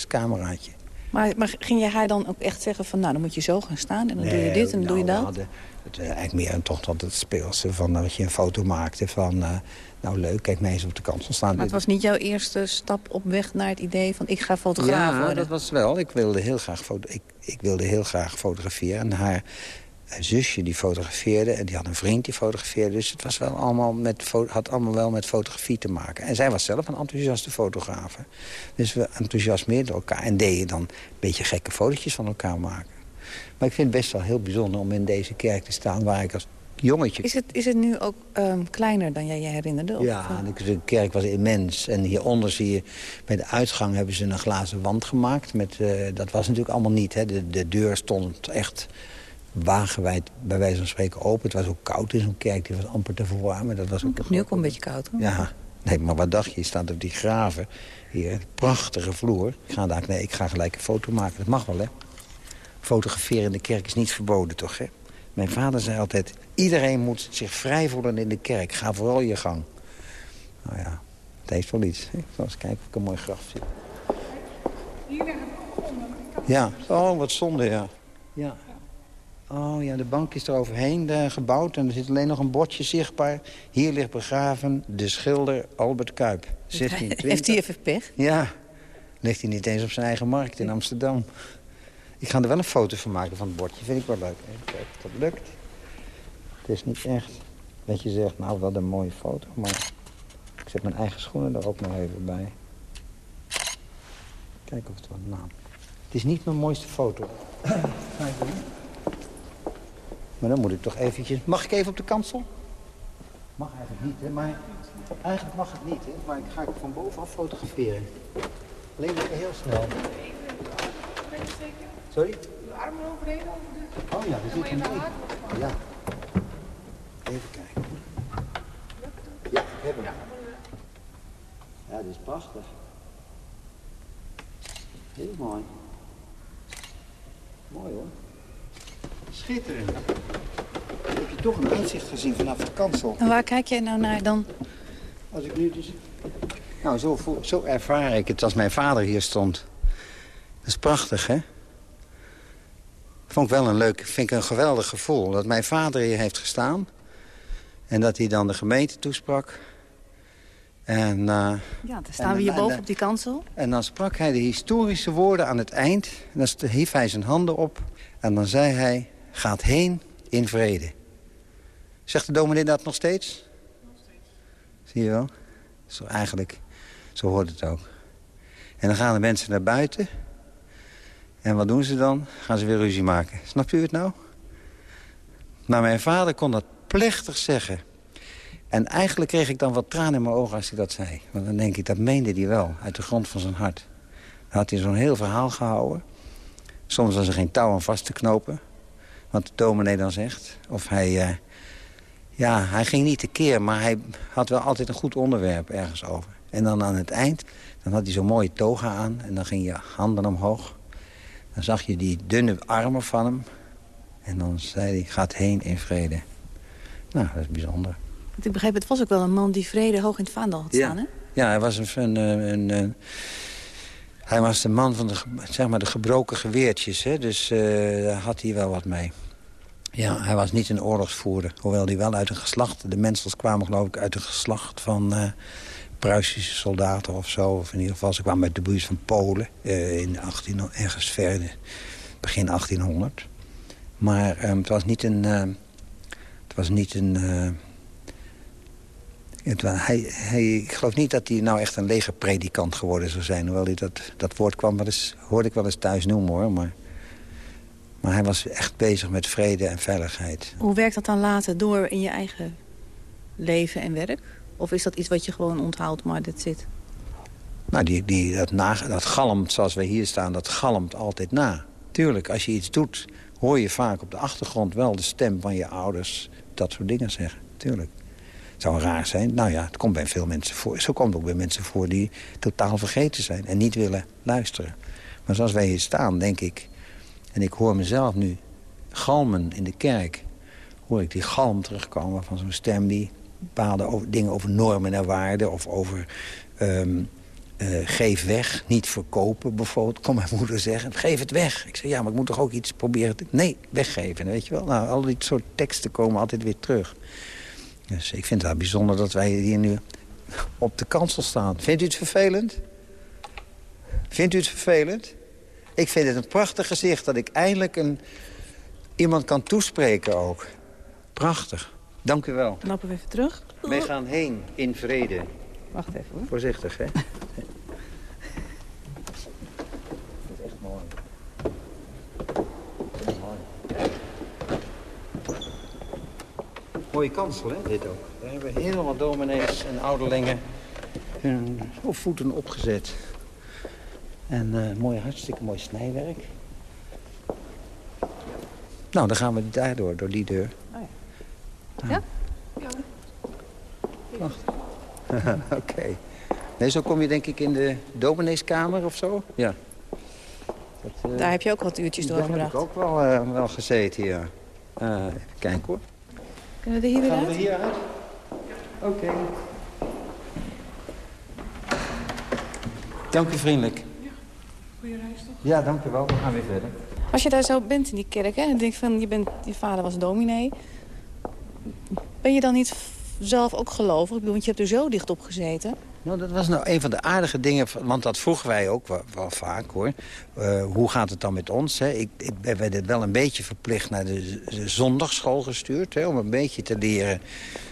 6x6 cameraatje. Maar, maar ging je haar dan ook echt zeggen van... nou, dan moet je zo gaan staan en dan doe je dit en dan doe je nou, dat? we hadden het, eh, eigenlijk meer toch dat het speelse van dat je een foto maakte van. eh, nou leuk, kijk mij eens op de kant van staan. Maar het was niet jouw eerste stap op weg naar het idee van... ik ga fotograaf ja, worden. dat was wel. Ik wilde heel graag, foto ik, ik wilde heel graag fotograferen. En haar eh, zusje die fotografeerde en die had een vriend die fotografeerde. Dus het was wel allemaal met, had allemaal wel met fotografie te maken. En zij was zelf een enthousiaste fotograaf. Dus we enthousiasmeerden elkaar en deden dan een beetje gekke fotootjes van elkaar maken. Maar ik vind het best wel heel bijzonder om in deze kerk te staan... waar ik als jongetje Is het, is het nu ook ehm, kleiner dan jij je herinnerde? Of, ja, eh, de- kerk was immens. En hieronder zie je, bij de uitgang hebben ze een glazen wand gemaakt. Met, eh, dat was natuurlijk allemaal niet. Hè. De, de deur stond echt wagenwijd, bij wijze van spreken, open. Het was ook koud in zo'n kerk, die was amper te verwarmen. Dat was ook ik heb nu ook een beetje koud. Hoor. Ja, nee, maar wat dacht je? Je staat op die graven. Hier, prachtige vloer. Ik ga, daar, nee, ik ga gelijk een foto maken. Dat mag wel, hè? Fotograferen in de kerk is niet verboden, toch, hè? Mijn vader zei altijd... iedereen moet zich vrij voelen in de kerk. Ga vooral je gang. Nou ja, het heeft wel iets. hè? Ik zal eens kijken of ik een mooi graf zie. Ja, oh, wat zonde, ja. Ja. Oh ja, de bank is er overheen eh, gebouwd en er zit alleen nog een bordje zichtbaar. Hier ligt begraven de schilder Albert Kuip. 1620. <laughs> Heeft hij even pech? Ja, ligt hij niet eens op zijn eigen markt in Amsterdam. Ik ga er wel een foto van maken van het bordje. Vind ik wel leuk. Even kijken of dat lukt. Het is niet echt dat je zegt, nou, wat een mooie foto. Maar ik zet mijn eigen schoenen er ook nog even bij. Kijken of het wat naam. Het is niet mijn mooiste foto. Maar dan moet ik toch eventjes... Mag ik even op de kansel? Mag eigenlijk niet, hè? Maar eigenlijk mag het niet, hè? Maar ik ga ik van bovenaf fotograferen. Alleen even heel snel. Sorry? De armen overheen over de... Oh ja, daar zit een ding. Ja. Even kijken. Ja, ik heb hem. Ja, dit is prachtig. Heel mooi. Mooi hoor. Schitterend. Dan heb je toch een uitzicht gezien vanaf de kansel. En waar kijk jij nou naar dan? Als ik nu dus... Nou, zo, zo ervaar ik het als mijn vader hier stond. Dat is prachtig, hè? Vond ik wel een leuk, vind ik een geweldig gevoel. Dat mijn vader hier heeft gestaan. En dat hij dan de gemeente toesprak. En, eh, Ja, dan staan we hier En- en- boven op die kansel. en dan sprak hij de historische woorden aan het eind. En dan hief hij zijn handen op. En dan zei hij, gaat heen in vrede. Zegt de dominee dat nog steeds? Zie je wel? Zo eigenlijk, zo hoort het ook. En dan gaan de mensen naar buiten. En wat doen ze dan? Gaan ze weer ruzie maken. Snapt u het nou? Maar mijn vader kon dat plechtig zeggen. En eigenlijk kreeg ik dan wat tranen in mijn ogen als hij dat zei. Want dan denk ik, dat meende hij wel, uit de grond van zijn hart. Dan had hij zo'n heel verhaal gehouden. Soms was er geen touw aan vast te knopen. Wat de dominee dan zegt. Of hij... eh, ja, hij ging niet tekeer, maar hij had wel altijd een goed onderwerp ergens over. En dan aan het eind, dan had hij zo'n mooie toga aan. En dan ging je handen omhoog. Dan zag je die dunne armen van hem. En dan zei hij, gaat heen in vrede. Nou, dat is bijzonder. Want ik begreep, het was ook wel een man die vrede hoog in het vaandel had staan, hè? Ja, hij was een, een, een, hij was de man van de, zeg maar de gebroken geweertjes. Hè? Dus eh, daar had hij wel wat mee. Ja, hij was niet een oorlogsvoerder. Hoewel hij wel uit een geslacht... De Mensels kwamen geloof ik uit een geslacht van eh, Pruisische soldaten of zo. Of in ieder geval, ze kwamen uit de buurt van Polen. eh, in 18, ergens ver, in- begin 1800. Maar eh, het was niet een... eh, het was niet een... eh, het hij, hij, ik geloof niet dat hij nou echt een legerpredikant geworden zou zijn. Hoewel hij dat, dat woord kwam wel eens, hoorde ik wel eens thuis noemen hoor. Maar, maar hij was echt bezig met vrede en veiligheid. Hoe werkt dat dan later door in je eigen leven en werk? Of is dat iets wat je gewoon onthoudt, maar dat zit? Nou, die, die, dat, na, dat galmt zoals wij hier staan, dat galmt altijd na. Tuurlijk, als je iets doet, hoor je vaak op de achtergrond wel de stem van je ouders dat soort dingen zeggen. Tuurlijk. Het zou raar zijn. Nou ja, het komt bij veel mensen voor. Zo komt het ook bij mensen voor die totaal vergeten zijn en niet willen luisteren. Maar zoals wij hier staan, denk ik... en ik hoor mezelf nu galmen in de kerk... hoor ik die galm terugkomen van zo'n stem die bepaalde over, dingen over normen en waarden... of over ehm, eh, geef weg, niet verkopen bijvoorbeeld. Kon mijn <laughs> moeder zeggen, geef het weg. Ik zeg, ja, maar ik moet toch ook iets proberen... Te... Nee, weggeven, weet je wel. Nou, al die soort teksten komen altijd weer terug. Dus ik vind het wel bijzonder dat wij hier nu op de kansel staan. Vindt u het vervelend? Vindt u het vervelend? Ik vind het een prachtig gezicht dat ik eindelijk een, iemand kan toespreken ook. Prachtig. Dank u wel. Knappen we even terug. Wij gaan heen in vrede. Wacht even hoor. Voorzichtig, hè? Dat is echt mooi. Dat is mooi. Mooie kansel, hè, dit ook. Daar hebben heel wat dominees en ouderlingen hun voeten opgezet. En eh mooi, hartstikke mooi snijwerk. Nou, dan gaan we daardoor, door die deur. Oh Ah. Ja? Wacht. <laughs> Oké. Nee, zo kom je denk ik in de domineeskamer of zo? Ja. Dat, eh, Daar heb je ook wat uurtjes daar heb doorgebracht. ik ook wel, eh, wel gezeten, ja. Eh, even kijken hoor. Kunnen we er hier weer Gaan we uit? er hier uit? Oké. Dank u vriendelijk. Ja, dank u wel. We gaan weer verder. Als je daar zo bent in die kerk hè, en denkt van je, bent, je vader was dominee. Ben je dan niet zelf ook gelovig? Ik bedoel, want je hebt er zo dicht op gezeten. Nou, dat was nou een van de aardige dingen, want dat vroegen wij ook wel, wel vaak hoor. Eh, hoe gaat het dan met ons? Hè? Ik, ik ben werd wel een beetje verplicht naar de, de zondagsschool gestuurd... Hè, om een beetje te leren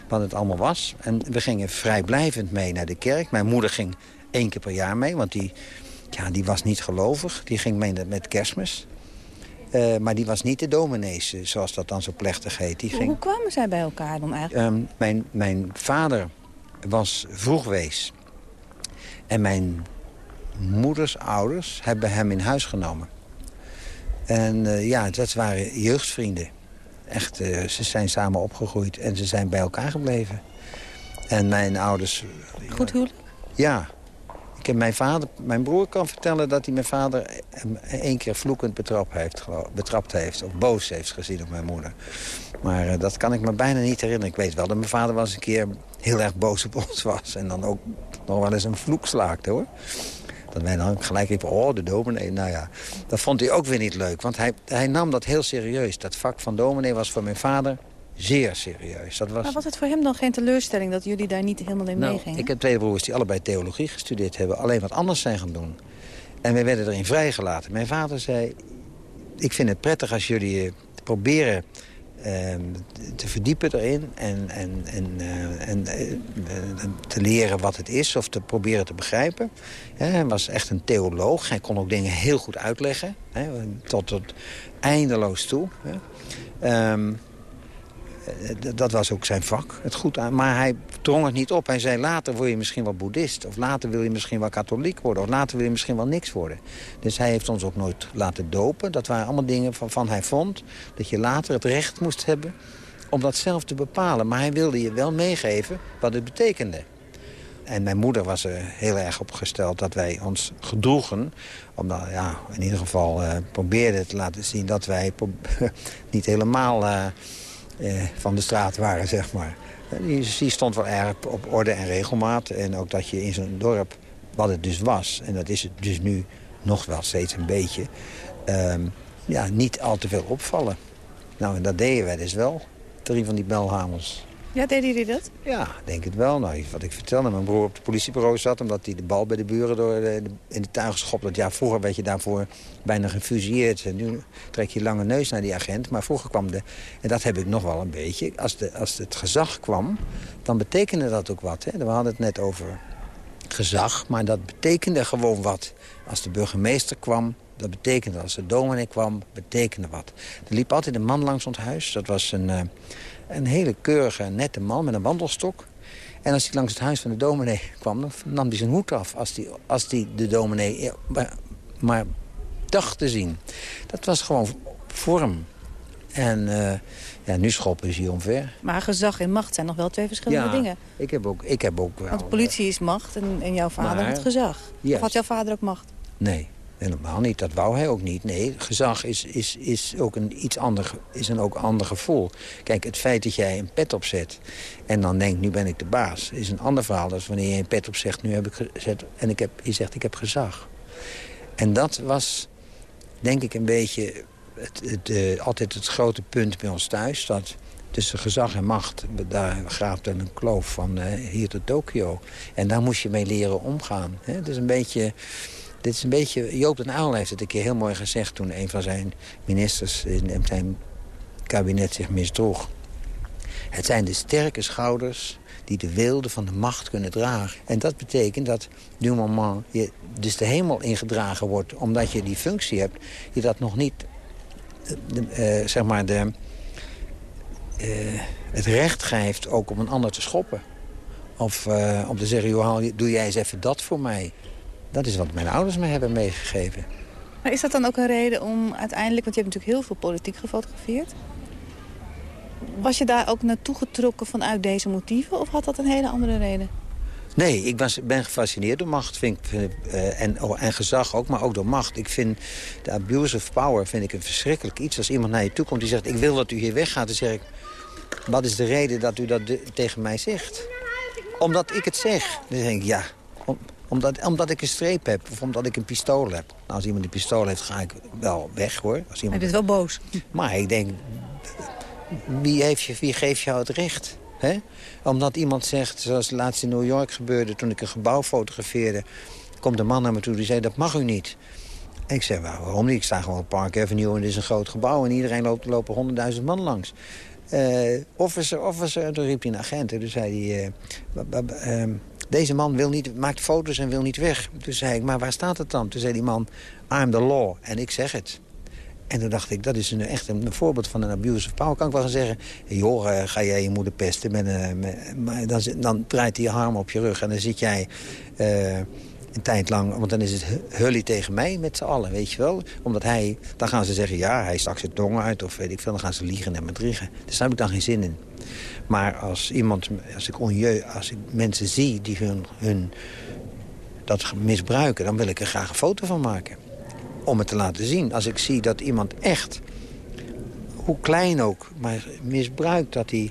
wat het allemaal was. En we gingen vrijblijvend mee naar de kerk. Mijn moeder ging één keer per jaar mee, want die ja, die was niet gelovig. Die ging mee met kerstmis. Eh, maar die was niet de dominees, eh, zoals dat dan zo plechtig heet. Die Hoe, ging, hoe kwamen zij bij elkaar dan eigenlijk? Ehm, mijn, mijn vader was vroegwees. En mijn moeders ouders hebben hem in huis genomen. En eh, ja, dat waren jeugdvrienden. Echt, ze zijn samen opgegroeid en ze zijn bij elkaar gebleven. En mijn ouders... Goed huwelijk? Ja. Ik heb mijn vader... Mijn broer kan vertellen dat hij mijn vader één keer vloekend betrapt heeft, betrapt heeft. Of boos heeft gezien op mijn moeder. Maar eh, dat kan ik me bijna niet herinneren. Ik weet wel dat mijn vader wel eens een keer heel erg boos op ons was. En dan ook nog wel eens een vloek slaakte, hoor. Dat wij dan gelijk riepen, oh, de dominee. Nou ja, dat vond hij ook weer niet leuk. Want hij, hij nam dat heel serieus. Dat vak van dominee was voor mijn vader zeer serieus. Dat was... Maar was het voor hem dan geen teleurstelling dat jullie daar niet helemaal in Nou, meegingen? ik heb twee broers die allebei theologie gestudeerd hebben. Alleen wat anders zijn gaan doen. En we werden erin vrijgelaten. Mijn vader zei... Ik vind het prettig als jullie eh, proberen eh, te verdiepen erin. En, en, en, eh, en eh, te leren wat het is. Of te proberen te begrijpen. Ja, hij was echt een theoloog. Hij kon ook dingen heel goed uitleggen. Hè, tot, tot eindeloos toe. Hè. Ehm, eh, dat was ook zijn vak, het goed aan. Maar hij drong het niet op. Hij zei, later word je misschien wel boeddhist. Of later wil je misschien wel katholiek worden. Of later wil je misschien wel niks worden. Dus hij heeft ons ook nooit laten dopen. Dat waren allemaal dingen waarvan hij vond... dat je later het recht moest hebben om dat zelf te bepalen. Maar hij wilde je wel meegeven wat het betekende. En mijn moeder was er heel erg op gesteld dat wij ons gedroegen. Omdat, ja, in ieder geval eh, probeerden te laten zien dat wij <laughs> niet helemaal eh, eh, van de straat waren, zeg maar. Eh, Die, die stond wel erg op orde en regelmaat. En ook dat je in zo'n dorp, wat het dus was... en dat is het dus nu nog wel steeds een beetje... ehm, ja, niet al te veel opvallen. Nou, en dat deden wij dus wel. Drie van die belhamels. Ja, deden jullie dat? Ja, denk het wel. Nou, wat ik vertelde, mijn broer op het politiebureau zat... omdat hij de bal bij de buren door de, in de tuin geschopt had. Ja, vroeger werd je daarvoor bijna gefusilleerd. En nu trek je lange neus naar die agent. Maar vroeger kwam de... En dat heb ik nog wel een beetje. Als, de, als het gezag kwam, dan betekende dat ook wat. Hè? We hadden het net over gezag, maar dat betekende gewoon wat. Als de burgemeester kwam, dat betekende als de dominee kwam, betekende wat. Er liep altijd een man langs ons huis. Dat was een, eh, een hele keurige, nette man met een wandelstok. En als hij langs het huis van de dominee <laughs> kwam, dan nam hij zijn hoed af. Als hij als die de dominee ja, maar, maar dacht te zien. Dat was gewoon vorm. En eh, ja, nu schoppen ze hier omver. Maar gezag en macht zijn nog wel twee verschillende Ja, dingen. Ik heb ook, ik heb ook wel... Want politie is macht en, en jouw vader Maar- had gezag. Of had jouw vader ook macht? Nee, helemaal niet. Dat wou hij ook niet. Nee, gezag is, is, is ook een iets ander, is een ook ander gevoel. Kijk, het feit dat jij een pet opzet en dan denkt, nu ben ik de baas... is een ander verhaal dan wanneer je een pet opzegt, nu heb ik gezet... en ik heb, je zegt, ik heb gezag. En dat was, denk ik, een beetje het, het, eh, altijd het grote punt bij ons thuis... dat tussen gezag en macht, daar graaft er een kloof van eh, hier tot Tokio. En daar moest je mee leren omgaan. Het is een beetje... Dit is een beetje, Joop den Uyl heeft het een keer heel mooi gezegd... toen een van zijn ministers in zijn kabinet zich misdroeg. Het zijn de sterke schouders die de weelde van de macht kunnen dragen. En dat betekent dat, du moment je dus de hemel ingedragen wordt... omdat je die functie hebt, je dat nog niet, eh, zeg maar, de, eh, het recht geeft ook om een ander te schoppen. Of eh, om te zeggen, joh, doe jij eens even dat voor mij. Dat is wat mijn ouders me hebben meegegeven. Maar is dat dan ook een reden om uiteindelijk... want je hebt natuurlijk heel veel politiek gefotografeerd... Was je daar ook naartoe getrokken vanuit deze motieven... of had dat een hele andere reden? Nee, ik was, ben gefascineerd door macht vind ik, eh, en, oh, en gezag ook, maar ook door macht. Ik vind de abuse of power vind ik een verschrikkelijk iets. Als iemand naar je toe komt die zegt, ik wil dat u hier weggaat... dan zeg ik, wat is de reden dat u dat de- tegen mij zegt? Omdat ik het zeg. Dan denk ik, ja, om- omdat, omdat ik een streep heb of omdat ik een pistool heb. Nou, als iemand een pistool heeft, ga ik wel weg, hoor. Als Hij iemand... is wel boos. Maar ik denk, wie, heeft je, wie geeft jou het recht? Hè? Omdat iemand zegt, zoals laatst in New York gebeurde... toen ik een gebouw fotografeerde... komt een man naar me toe die zei, dat mag u niet. En ik zei, "Waar- waarom niet? Ik sta gewoon op Park Avenue en dit is een groot gebouw... en iedereen loopt, lopen honderdduizend man langs. Eh, officer, officer, toen riep hij een agent. En toen zei hij, eh, "Ba- ba- ba- ehm, Deze man wil niet, maakt foto's en wil niet weg. Toen zei ik, maar waar staat het dan? Toen zei die man, I'm the law. En ik zeg het. En toen dacht ik, dat is een, echt een, voorbeeld van een abuse of power. Kan ik wel gaan zeggen, joh, eh, ga jij je moeder pesten? Met, met- maar dan, dan draait hij je arm op je rug en dan zit jij... eh, een tijd lang, want dan is het hu- hully tegen mij met z'n allen, weet je wel. Omdat hij, dan gaan ze zeggen, ja, hij stak zijn tong uit of weet ik veel. Dan gaan ze liegen en bedriegen. Dus daar heb ik dan geen zin in. Maar als iemand, als ik, onjeu, als ik mensen zie die hun, hun dat misbruiken... dan wil ik er graag een foto van maken. Om het te laten zien. Als ik zie dat iemand echt, hoe klein ook, maar misbruikt... dat hij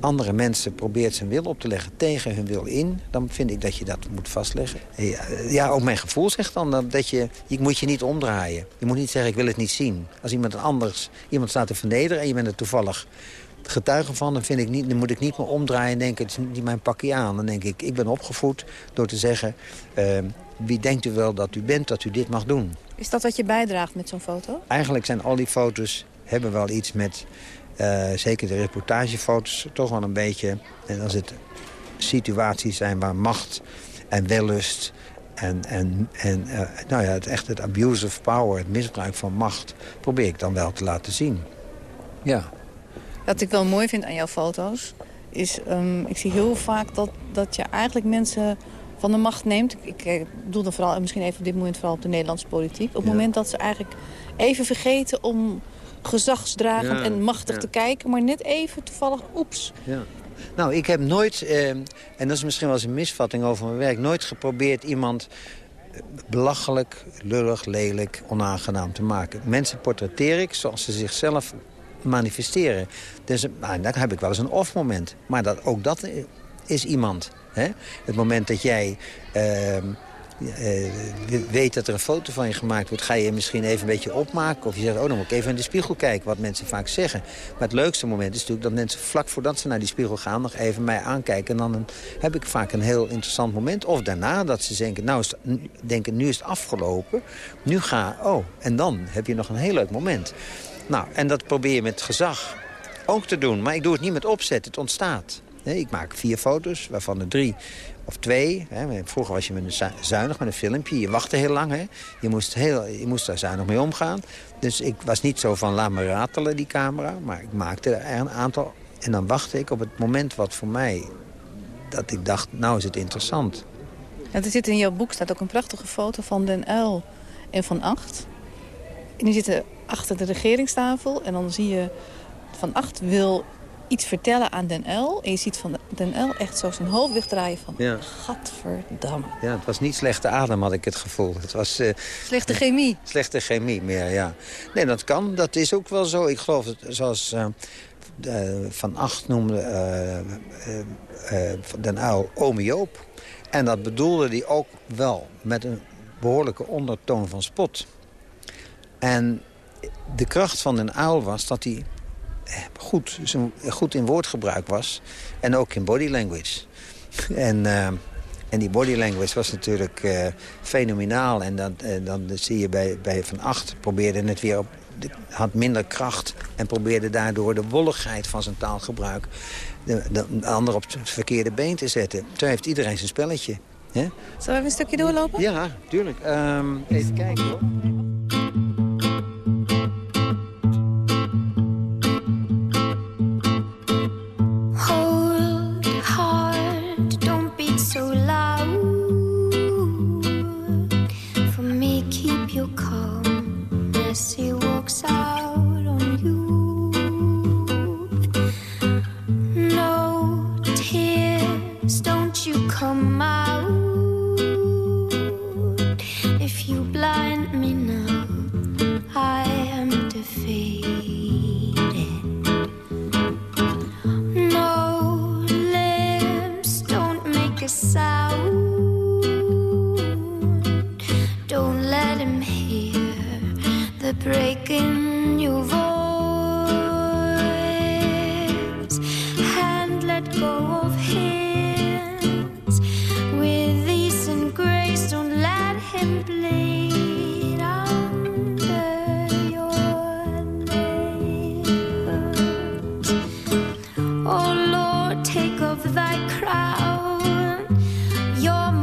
andere mensen probeert zijn wil op te leggen tegen hun wil in... dan vind ik dat je dat moet vastleggen. Ja, Ja, ook mijn gevoel zegt dan dat- je... Je moet je niet omdraaien. Je moet niet zeggen, ik wil het niet zien. Als iemand anders iemand staat te vernederen en je bent er toevallig getuige van... dan, vind ik niet, dan moet ik niet meer omdraaien en denken, het is niet mijn pakje aan. Dan denk ik, ik ben opgevoed door te zeggen... eh, wie denkt u wel dat u bent, dat u dit mag doen? Is dat wat je bijdraagt met zo'n foto? Eigenlijk zijn al die foto's hebben wel iets met... eh, zeker de reportagefoto's, toch wel een beetje... En als het situaties zijn waar macht en wellust... en, en, en eh, nou ja, het, echt het abuse of power, het misbruik van macht... probeer ik dan wel te laten zien. Ja. Wat ik wel mooi vind aan jouw foto's... is, ehm, ik zie heel vaak dat, dat je eigenlijk mensen van de macht neemt. Ik eh, bedoel dan vooral, misschien even op dit moment vooral op de Nederlandse politiek. Op het Ja. moment dat ze eigenlijk even vergeten om gezagsdragend Ja, en machtig ja. te kijken... maar net even toevallig, oeps, Ja. Nou, ik heb nooit, eh, en dat is misschien wel eens een misvatting over mijn werk... nooit geprobeerd iemand eh, belachelijk, lullig, lelijk, onaangenaam te maken. Mensen portretteer ik zoals ze zichzelf manifesteren. Dus nou, dan heb ik wel eens een off-moment. Maar dat, ook dat is iemand. Hè? Het moment dat jij... ehm, eh, weet dat er een foto van je gemaakt wordt... ga je misschien even een beetje opmaken. Of je zegt, oh, dan moet ik even in de spiegel kijken. Wat mensen vaak zeggen. Maar het leukste moment is natuurlijk dat mensen vlak voordat ze naar die spiegel gaan... nog even mij aankijken. En dan heb ik vaak een heel interessant moment. Of daarna dat ze denken, nou denken, nu is het afgelopen. Nu ga, oh, en dan heb je nog een heel leuk moment. Nou, en dat probeer je met gezag ook te doen. Maar ik doe het niet met opzet, het ontstaat. Ik maak vier foto's, waarvan er drie of twee. Vroeger was je met een zu- zuinig met een filmpje. Je wachtte heel lang. Hè. Je, moest heel, je moest daar zuinig mee omgaan. Dus ik was niet zo van laat me ratelen, die camera. Maar ik maakte er een aantal. En dan wachtte ik op het moment wat voor mij... dat ik dacht, nou is het interessant. Er zit in jouw boek staat ook een prachtige foto van Den Uil en Van Acht. En die zitten achter de regeringstafel en dan zie je Van Acht wil iets vertellen aan Den Uil. En je ziet van Den Uil echt zo zijn hoofd wegdraaien van... Ja. Gadverdamme. Ja, het was niet slechte adem, had ik het gevoel. Het was eh, Slechte chemie. slechte chemie meer, ja. Nee, dat kan. Dat is ook wel zo. Ik geloof, het, zoals eh, Van Acht noemde eh, Den Uil ome Joop. En dat bedoelde hij ook wel met een behoorlijke ondertoon van spot. En de kracht van Den Uil was dat hij eh, goed, goed in woordgebruik was. En ook in body language. <laughs> En, eh, en die body language was natuurlijk eh, fenomenaal. En dat, eh, dan zie je bij, bij Van Acht probeerde het weer op... had minder kracht en probeerde daardoor de wolligheid van zijn taalgebruik... de, de, de ander op het verkeerde been te zetten. Zo heeft iedereen zijn spelletje. Hè? Zullen we even een stukje doorlopen? Ja, tuurlijk. Ehm, even kijken hoor.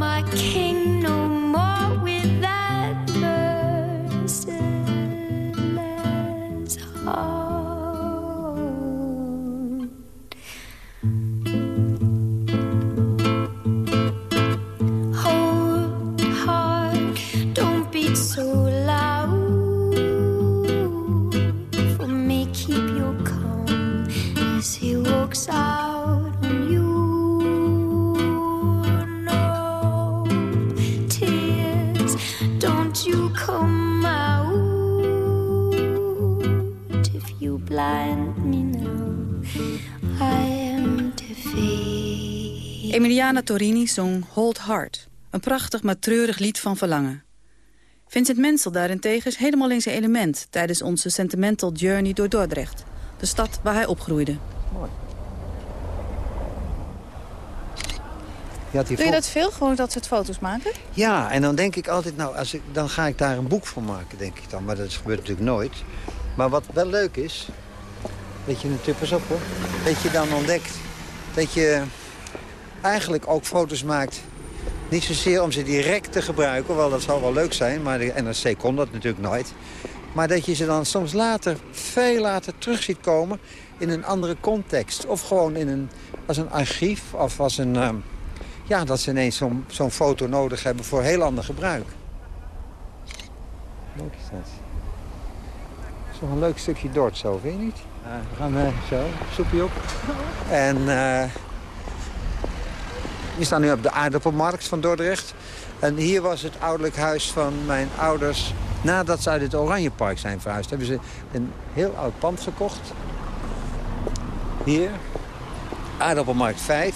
my king. Emiliana Torini zong Hold Heart. Een prachtig maar treurig lied van verlangen. Vincent Mensel daarentegen is helemaal in zijn element... tijdens onze sentimental journey door Dordrecht. De stad waar hij opgroeide. Hier Doe je vol- dat veel, gewoon dat soort foto's maken? Ja, en dan denk ik altijd, nou, als ik, dan ga ik daar een boek van maken, denk ik dan. Maar dat gebeurt natuurlijk nooit. Maar wat wel leuk is, dat je natuurlijk, pas op hoor, dat je dan ontdekt dat je eigenlijk ook foto's maakt. Niet zozeer om ze direct te gebruiken, hoewel dat zou wel leuk zijn. Maar de NRC kon dat natuurlijk nooit. Maar dat je ze dan soms later, veel later terug ziet komen in een andere context. Of gewoon in een, als een archief of als een... ehm, ja, dat ze ineens zo'n zo'n foto nodig hebben voor heel ander gebruik. Leuk is dat. Een leuk stukje Dort zo, vind je niet? we gaan eh, zo, soepje op. En eh, we staan nu op de aardappelmarkt van Dordrecht. En hier was het ouderlijk huis van mijn ouders. Nadat ze uit het Oranjepark zijn verhuisd, hebben ze een heel oud pand gekocht. Hier, aardappelmarkt 5.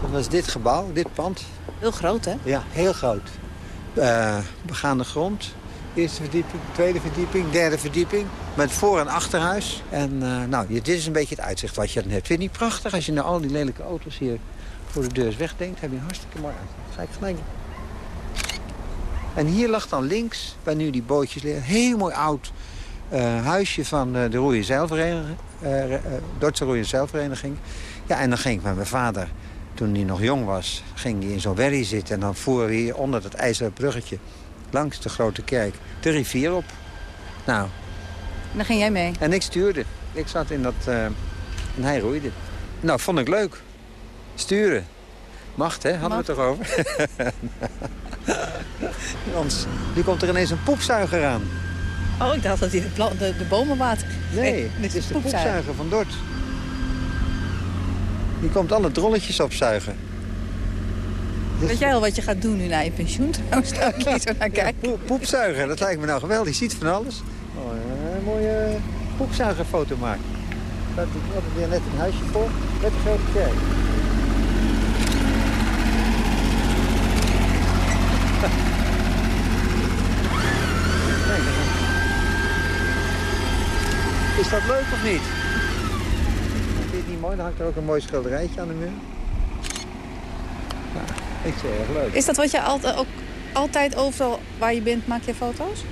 Dat was dit gebouw, dit pand. Heel groot, hè? Ja, heel groot. Eh begaande grond. Eerste verdieping, tweede verdieping, derde verdieping. Met voor- en achterhuis. En eh, nou, dit is een beetje het uitzicht wat je dan hebt. Vind je niet prachtig als je naar al die lelijke auto's hier voor de deur wegdenkt? Heb je een hartstikke mooi uit. Ga ik gelijk. En hier lag dan links, waar nu die bootjes liggen, een heel mooi oud eh, huisje van eh, de Roeien Zeilvereniging. eh, eh, Dordtse Roeien Zeilvereniging. Ja, en dan ging ik met mijn vader, toen hij nog jong was, ging hij in zo'n werry zitten. En dan voeren we hier onder dat ijzeren bruggetje, langs de grote kerk, de rivier op. Nou, En dan ging jij mee. en ik stuurde. Ik zat in dat... en hij roeide. Nou, vond ik leuk. Sturen. Macht, hè? Hadden we het toch over? <laughs> Anders, nu komt er ineens een poepzuiger aan. Oh, ik dacht dat hij de, de, de bomen water. Nee, dit dit is de poepzuiger. poepzuiger van Dort. Die komt alle drolletjes opzuigen. Dit- Weet jij al wat je gaat doen nu na je pensioen? Trouwens, daar ik zo naar <laughs> Ja, kijken. poep- poepzuiger, dat lijkt me nou geweldig. Je ziet van alles. Oh, een mooie poepzuigerfoto maken. Dat is altijd weer net een huisje voor met de grote kerk. Kijk, dat is- dat leuk of niet? Vind je het niet mooi? Dan hangt er ook een mooi schilderijtje aan de muur. Nou, ik vind het erg leuk. Is dat wat je altijd, ook altijd overal waar je bent, maak je foto's?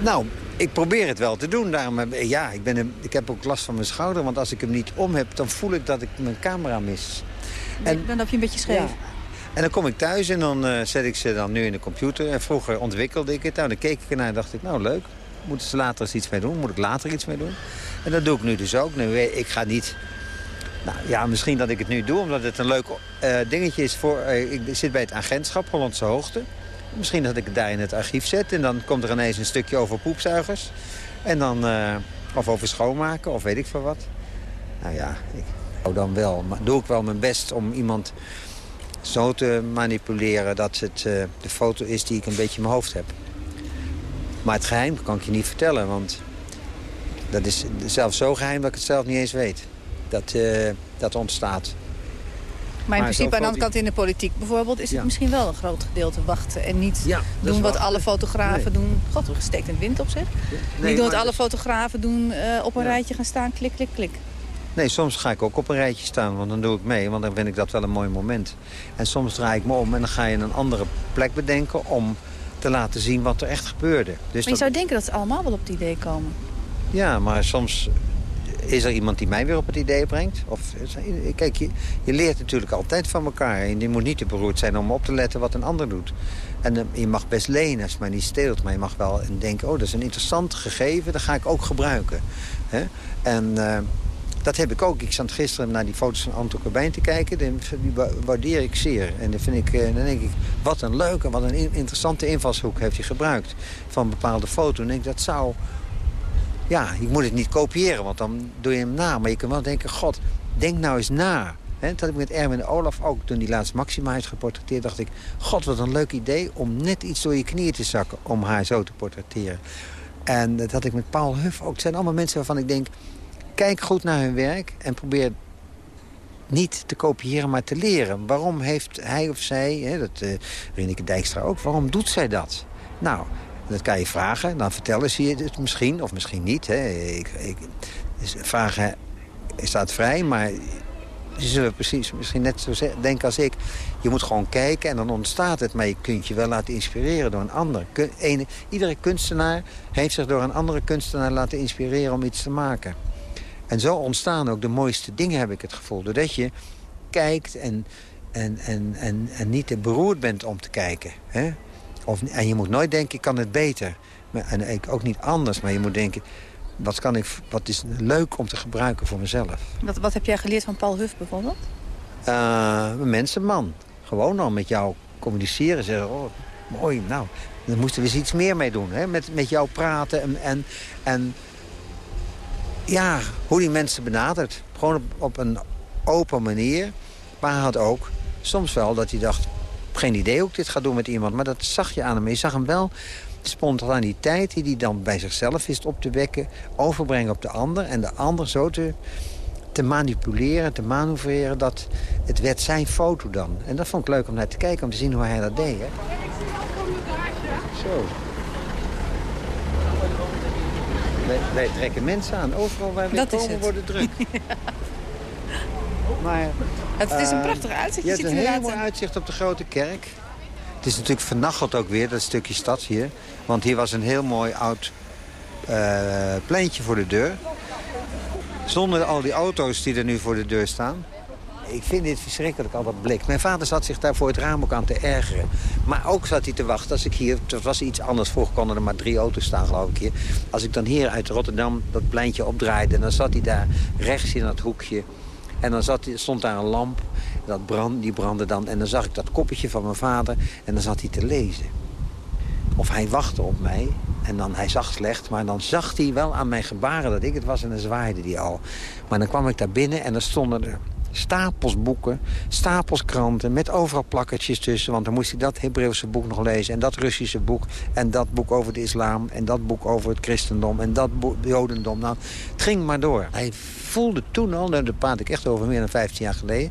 Nou, ik probeer het wel te doen. Daarom heb, ja, ik, ben een- ik heb ook last van mijn schouder. Want als ik hem niet om heb, dan voel ik dat ik mijn camera mis. En- dan heb je een beetje scheef. Ja. En dan kom ik thuis en dan eh, zet ik ze dan nu in de computer. En vroeger ontwikkelde ik het. Nou, dan keek ik ernaar en dacht ik, nou leuk. Moeten ze later eens iets mee doen? Moet ik later iets mee doen? En dat doe ik nu dus ook. Nu, eh, ik ga niet... Nou ja, misschien dat ik het nu doe, omdat het een leuk eh, dingetje is voor... ik zit bij het agentschap Hollandse Hoogte. Misschien dat ik het daar in het archief zet. En dan komt er ineens een stukje over poepzuigers. En dan... of over schoonmaken, of weet ik veel wat. Nou ja, ik hou dan wel. Maar doe ik wel mijn best om iemand zo te manipuleren... dat het eh, de foto is die ik een beetje in mijn hoofd heb. Maar het geheim kan ik je niet vertellen, want... dat is zelfs zo geheim dat ik het zelf niet eens weet. Dat, eh, dat ontstaat. Maar in Maar principe aan de andere kant in de politiek bijvoorbeeld... is het misschien wel een groot gedeelte wachten en niet Ja, doen wat alle fotografen Nee. doen. God, hoe steekt een wind op zich. Nee, niet doen wat alle fotografen doen, eh, op een rijtje gaan staan, klik, klik, klik. Nee, soms ga ik ook op een rijtje staan, want dan doe ik mee. Want dan vind ik dat wel een mooi moment. En soms draai ik me om en dan ga je een andere plek bedenken... om te laten zien wat er echt gebeurde. Dus Maar je dat- zou denken dat ze allemaal wel op het idee komen. Ja, maar soms is er iemand die mij weer op het idee brengt? Of, kijk, je, je leert natuurlijk altijd van elkaar. En je moet niet te beroerd zijn om op te letten wat een ander doet. En uh, je mag best lenen als het maar niet steelt. Maar je mag wel denken, oh, dat is een interessant gegeven. Dat ga ik ook gebruiken. En uh, dat heb ik ook. Ik zat gisteren naar die foto's van Anton Corbijn te kijken. Die, waardeer ik zeer. En dan, vind ik, uh, dan denk ik, wat een leuke, wat een interessante invalshoek heeft hij gebruikt. Van een bepaalde foto. En denk ik, dat zou ja, je moet het niet kopiëren, want dan doe je hem na. Maar je kan wel denken, god, denk nou eens na. He, dat had ik met Erwin Olaf ook, toen die laatst Maxima heeft geportretteerd... dacht ik, god, wat een leuk idee om net iets door je knieën te zakken... om haar zo te portretteren. En dat had ik met Paul Huff ook. Het zijn allemaal mensen waarvan ik denk... kijk goed naar hun werk en probeer niet te kopiëren, maar te leren. Waarom heeft hij of zij, hè, dat uh, Dijkstra ook... waarom doet zij dat? Nou, dat kan je vragen. Dan vertellen ze je het misschien, of misschien niet. Hè. Ik, ik, dus vragen staat vrij, maar ze zullen precies misschien net zo denken als ik. Je moet gewoon kijken en dan ontstaat het. Maar je kunt je wel laten inspireren door een ander. Iedere kunstenaar heeft zich door een andere kunstenaar laten inspireren om iets te maken. En zo ontstaan ook de mooiste dingen, heb ik het gevoel. Doordat je kijkt en, en, en, en, en niet te beroerd bent om te kijken. Hè? Of, en je moet nooit denken, ik kan het beter. Maar, en ik ook niet anders, maar je moet denken... Wat, kan ik, wat is leuk om te gebruiken voor mezelf. Wat, wat heb jij geleerd van Paul Huff bijvoorbeeld? Uh, een mensenman. Gewoon al met jou communiceren. Zeggen, oh, mooi, nou, daar moesten we eens iets meer mee doen. Hè? Met, met jou praten en, en, en... Ja, hoe die mensen benadert. Gewoon op, op een open manier. Maar hij had ook soms wel dat hij dacht geen idee hoe ik dit ga doen met iemand. Maar dat zag je aan hem. Je zag hem wel de spontaniteit die hij dan bij zichzelf wist op te wekken... overbrengen op de ander en de ander zo te, te manipuleren, te manoeuvreren... dat het werd zijn foto dan. En dat vond ik leuk om naar te kijken, om te zien hoe hij dat deed. Hè? Zo. Wij, wij, trekken mensen aan. Overal waar we dat komen worden druk. <laughs> Maar, het is een eh, prachtig uitzicht. Je, hebt een heel mooi uitzicht op de grote kerk. Het is natuurlijk vernacheld ook weer, dat stukje stad hier. Want hier was een heel mooi oud uh, pleintje voor de deur. Zonder al die auto's die er nu voor de deur staan. Ik vind dit verschrikkelijk, al dat blik. Mijn vader zat zich daar voor het raam ook aan te ergeren. Maar ook zat hij te wachten als ik hier... Het was iets anders, vroeger konden er maar drie auto's staan, geloof ik hier. Als ik dan hier uit Rotterdam dat pleintje opdraaide... dan zat hij daar rechts in dat hoekje en dan zat, stond daar een lamp, dat brand, die brandde dan. En dan zag ik dat koppetje van mijn vader en dan zat hij te lezen. Of hij wachtte op mij. En dan, hij zag slecht, maar dan zag hij wel aan mijn gebaren dat ik het was en dan zwaaide hij al. Maar dan kwam ik daar binnen en dan stonden er stapels boeken, stapels kranten... met overal plakkertjes tussen, want dan moest hij dat Hebreeuwse boek nog lezen... en dat Russische boek, en dat boek over de islam... en dat boek over het christendom, en dat jodendom. Nou, het ging maar door. Hij voelde toen al, daar praat ik echt over meer dan 15 jaar geleden...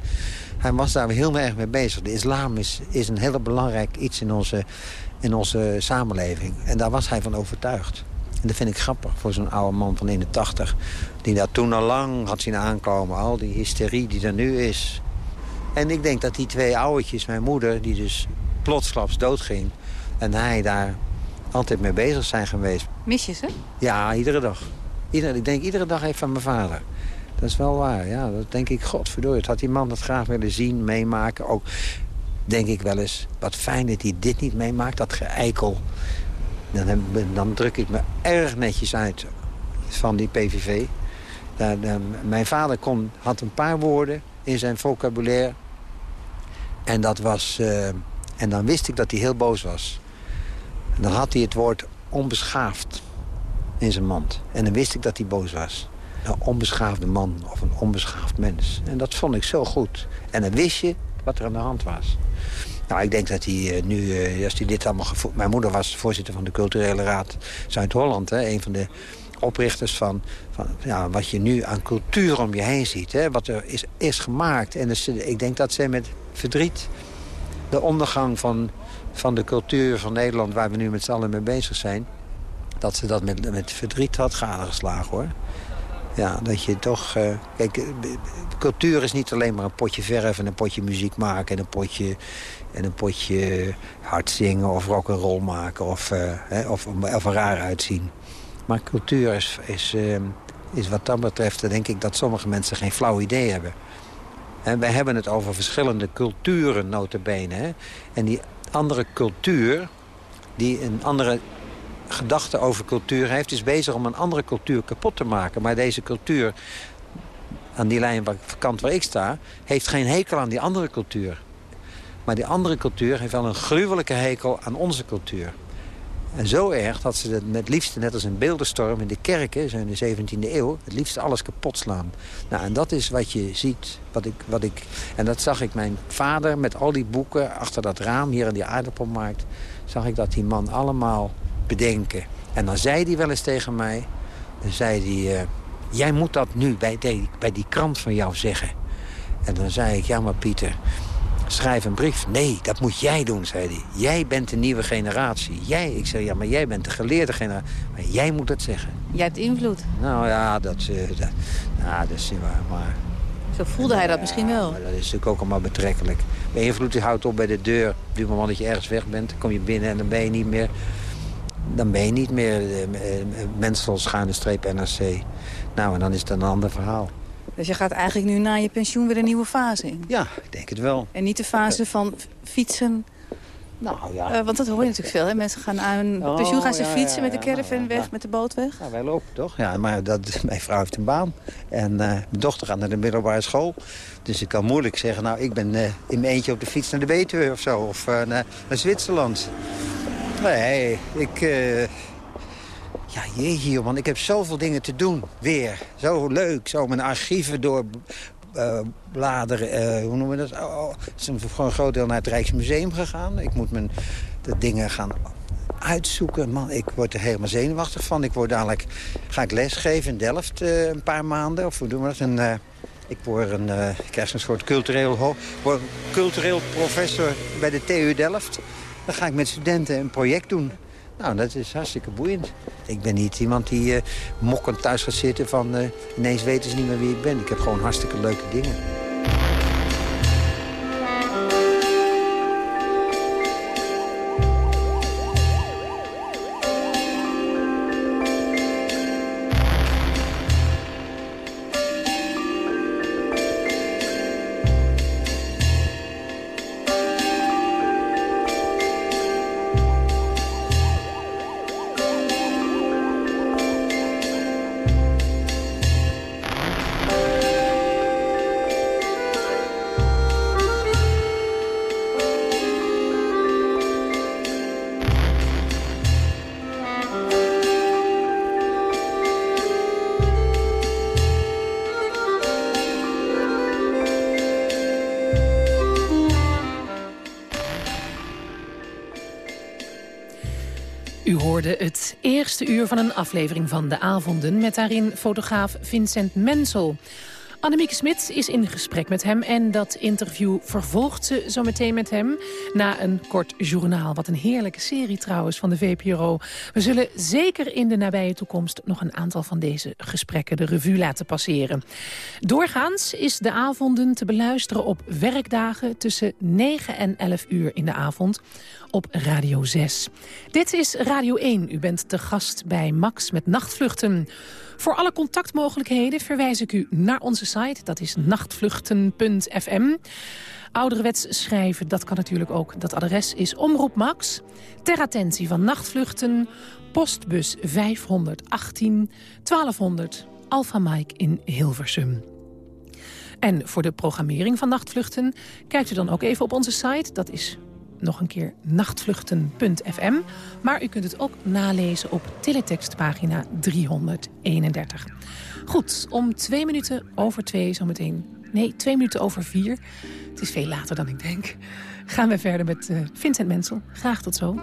hij was daar heel erg mee bezig. De islam is, is een heel belangrijk iets in onze, in onze samenleving. En daar was hij van overtuigd. En dat vind ik grappig voor zo'n oude man van 81. Die dat toen al lang had zien aankomen. Al die hysterie die er nu is. En ik denk dat die twee ouwetjes, mijn moeder, die dus plotsklaps doodging... en hij daar altijd mee bezig zijn geweest. Mis je ze? Ja, iedere dag. Ieder, ik denk iedere dag even van mijn vader. Dat is wel waar, ja. Dat denk ik, godverdorie. Het had die man dat graag willen zien, meemaken. Ook denk ik wel eens, wat fijn dat hij dit niet meemaakt. Dat geëikel dan, dan, druk ik me erg netjes uit van die PVV. Mijn vader kon, had een paar woorden in zijn vocabulaire. En, dat was, uh, en dan wist ik dat hij heel boos was. En dan had hij het woord onbeschaafd in zijn mond. En dan wist ik dat hij boos was. Een onbeschaafde man of een onbeschaafd mens. En dat vond ik zo goed. En dan wist je wat er aan de hand was. Nou, ik denk dat hij uh, nu, uh, als hij dit allemaal gevoeld... Mijn moeder was voorzitter van de Culturele Raad Zuid-Holland. Een van de oprichters van, van ja, wat je nu aan cultuur om je heen ziet. Hè, wat er is, is gemaakt. En dus, ik denk dat zij met verdriet de ondergang van, van de cultuur van Nederland... waar we nu met z'n allen mee bezig zijn... dat ze dat met, met verdriet had gadegeslagen, hoor. Ja, dat je toch... Uh, kijk, cultuur is niet alleen maar een potje verf en een potje muziek maken... en een potje en een potje hard zingen of roll maken of, uh, hè, of, of er raar uitzien. Maar cultuur is, is, uh, is wat dat betreft... denk ik dat sommige mensen geen flauw idee hebben. En wij hebben het over verschillende culturen, notabene. Hè? En die andere cultuur, die een andere gedachte over cultuur heeft... is bezig om een andere cultuur kapot te maken. Maar deze cultuur, aan die lijn kant waar ik sta... heeft geen hekel aan die andere cultuur. Maar die andere cultuur heeft wel een gruwelijke hekel aan onze cultuur. En zo erg dat ze het met liefste, net als een beeldenstorm in de kerken... in de 17e eeuw, het liefst alles kapot slaan. Nou, en dat is wat je ziet. Wat ik, wat ik, en dat zag ik mijn vader met al die boeken achter dat raam... hier in die aardappelmarkt, zag ik dat die man allemaal bedenken. En dan zei hij wel eens tegen mij... dan zei hij, eh, jij moet dat nu bij bij die krant van jou zeggen. En dan zei ik, ja maar Pieter schrijf een brief. Nee, dat moet jij doen, zei hij. Jij bent de nieuwe generatie. Jij, ik zei, ja, maar jij bent de geleerde generatie. Maar jij moet het zeggen. Jij hebt invloed. Nou ja, dat, uh, dat, nou, dat is niet waar, maar... Zo voelde hij dat misschien wel. dat is natuurlijk ook allemaal betrekkelijk. Invloed houdt op bij de deur. Op het moment dat je ergens weg bent, dan kom je binnen en dan ben je niet meer... Dan ben je niet meer uh, Mensel, schuine streep NRC. Nou, en dan is het een ander verhaal. Dus je gaat eigenlijk nu na je pensioen weer een nieuwe fase in? Ja, ik denk het wel. En niet de fase van fietsen? Nou ja. Uh, want dat hoor je natuurlijk veel. Hè? Mensen gaan aan hun oh, pensioen gaan ze ja, fietsen ja, met de caravan weg, met de boot weg. Ja, wij lopen toch? Ja, maar dat, mijn vrouw heeft een baan. En uh, mijn dochter gaat naar de middelbare school. Dus ik kan moeilijk zeggen, nou, ik ben uh, in mijn eentje op de fiets naar de Betuwe of zo. Of naar, naar Zwitserland. Nee, ik... Ja, jeetje, man, ik heb zoveel dingen te doen. Weer. Zo leuk. Zo mijn archieven door uh, bladeren. Uh, hoe noemen we dat? Oh, oh, het is een, voor een groot deel naar het Rijksmuseum gegaan. Ik moet mijn de dingen gaan uitzoeken. Man, ik word er helemaal zenuwachtig van. Ik word dadelijk, ga ik lesgeven in Delft uh, een paar maanden. Of hoe doen we dat? Ik, word een, ik krijg een soort cultureel, word cultureel professor bij de TU Delft. Dan ga ik met studenten een project doen. Nou, dat is hartstikke boeiend. Ik ben niet iemand die uh, mokkend thuis gaat zitten van... Uh, ineens weten ze niet meer wie ik ben. Ik heb gewoon hartstikke leuke dingen. Van een aflevering van De Avonden... met daarin fotograaf Vincent Mensel. Annemieke Smit is in gesprek met hem en dat interview vervolgt ze zo meteen met hem na een kort journaal. Wat een heerlijke serie trouwens van de VPRO. We zullen zeker in de nabije toekomst nog een aantal van deze gesprekken de revue laten passeren. Doorgaans is de avonden te beluisteren op werkdagen tussen 9 en 11 uur in de avond op Radio 6. Dit is Radio 1. U bent te gast bij Max met Nachtvluchten. Voor alle contactmogelijkheden verwijs ik u naar onze site. Dat is nachtvluchten.fm. Ouderwets schrijven, dat kan natuurlijk ook. Dat adres is Omroep Max. Ter attentie van nachtvluchten, postbus 518 1200 Alpha Mike in Hilversum. En voor de programmering van nachtvluchten kijkt u dan ook even op onze site. Dat is nog een keer nachtvluchten.fm. Maar u kunt het ook nalezen op teletextpagina 331. Goed, om twee minuten over twee zometeen... Nee, twee minuten over vier. Het is veel later dan ik denk. Gaan we verder met uh, Vincent Mensel. Graag tot zo.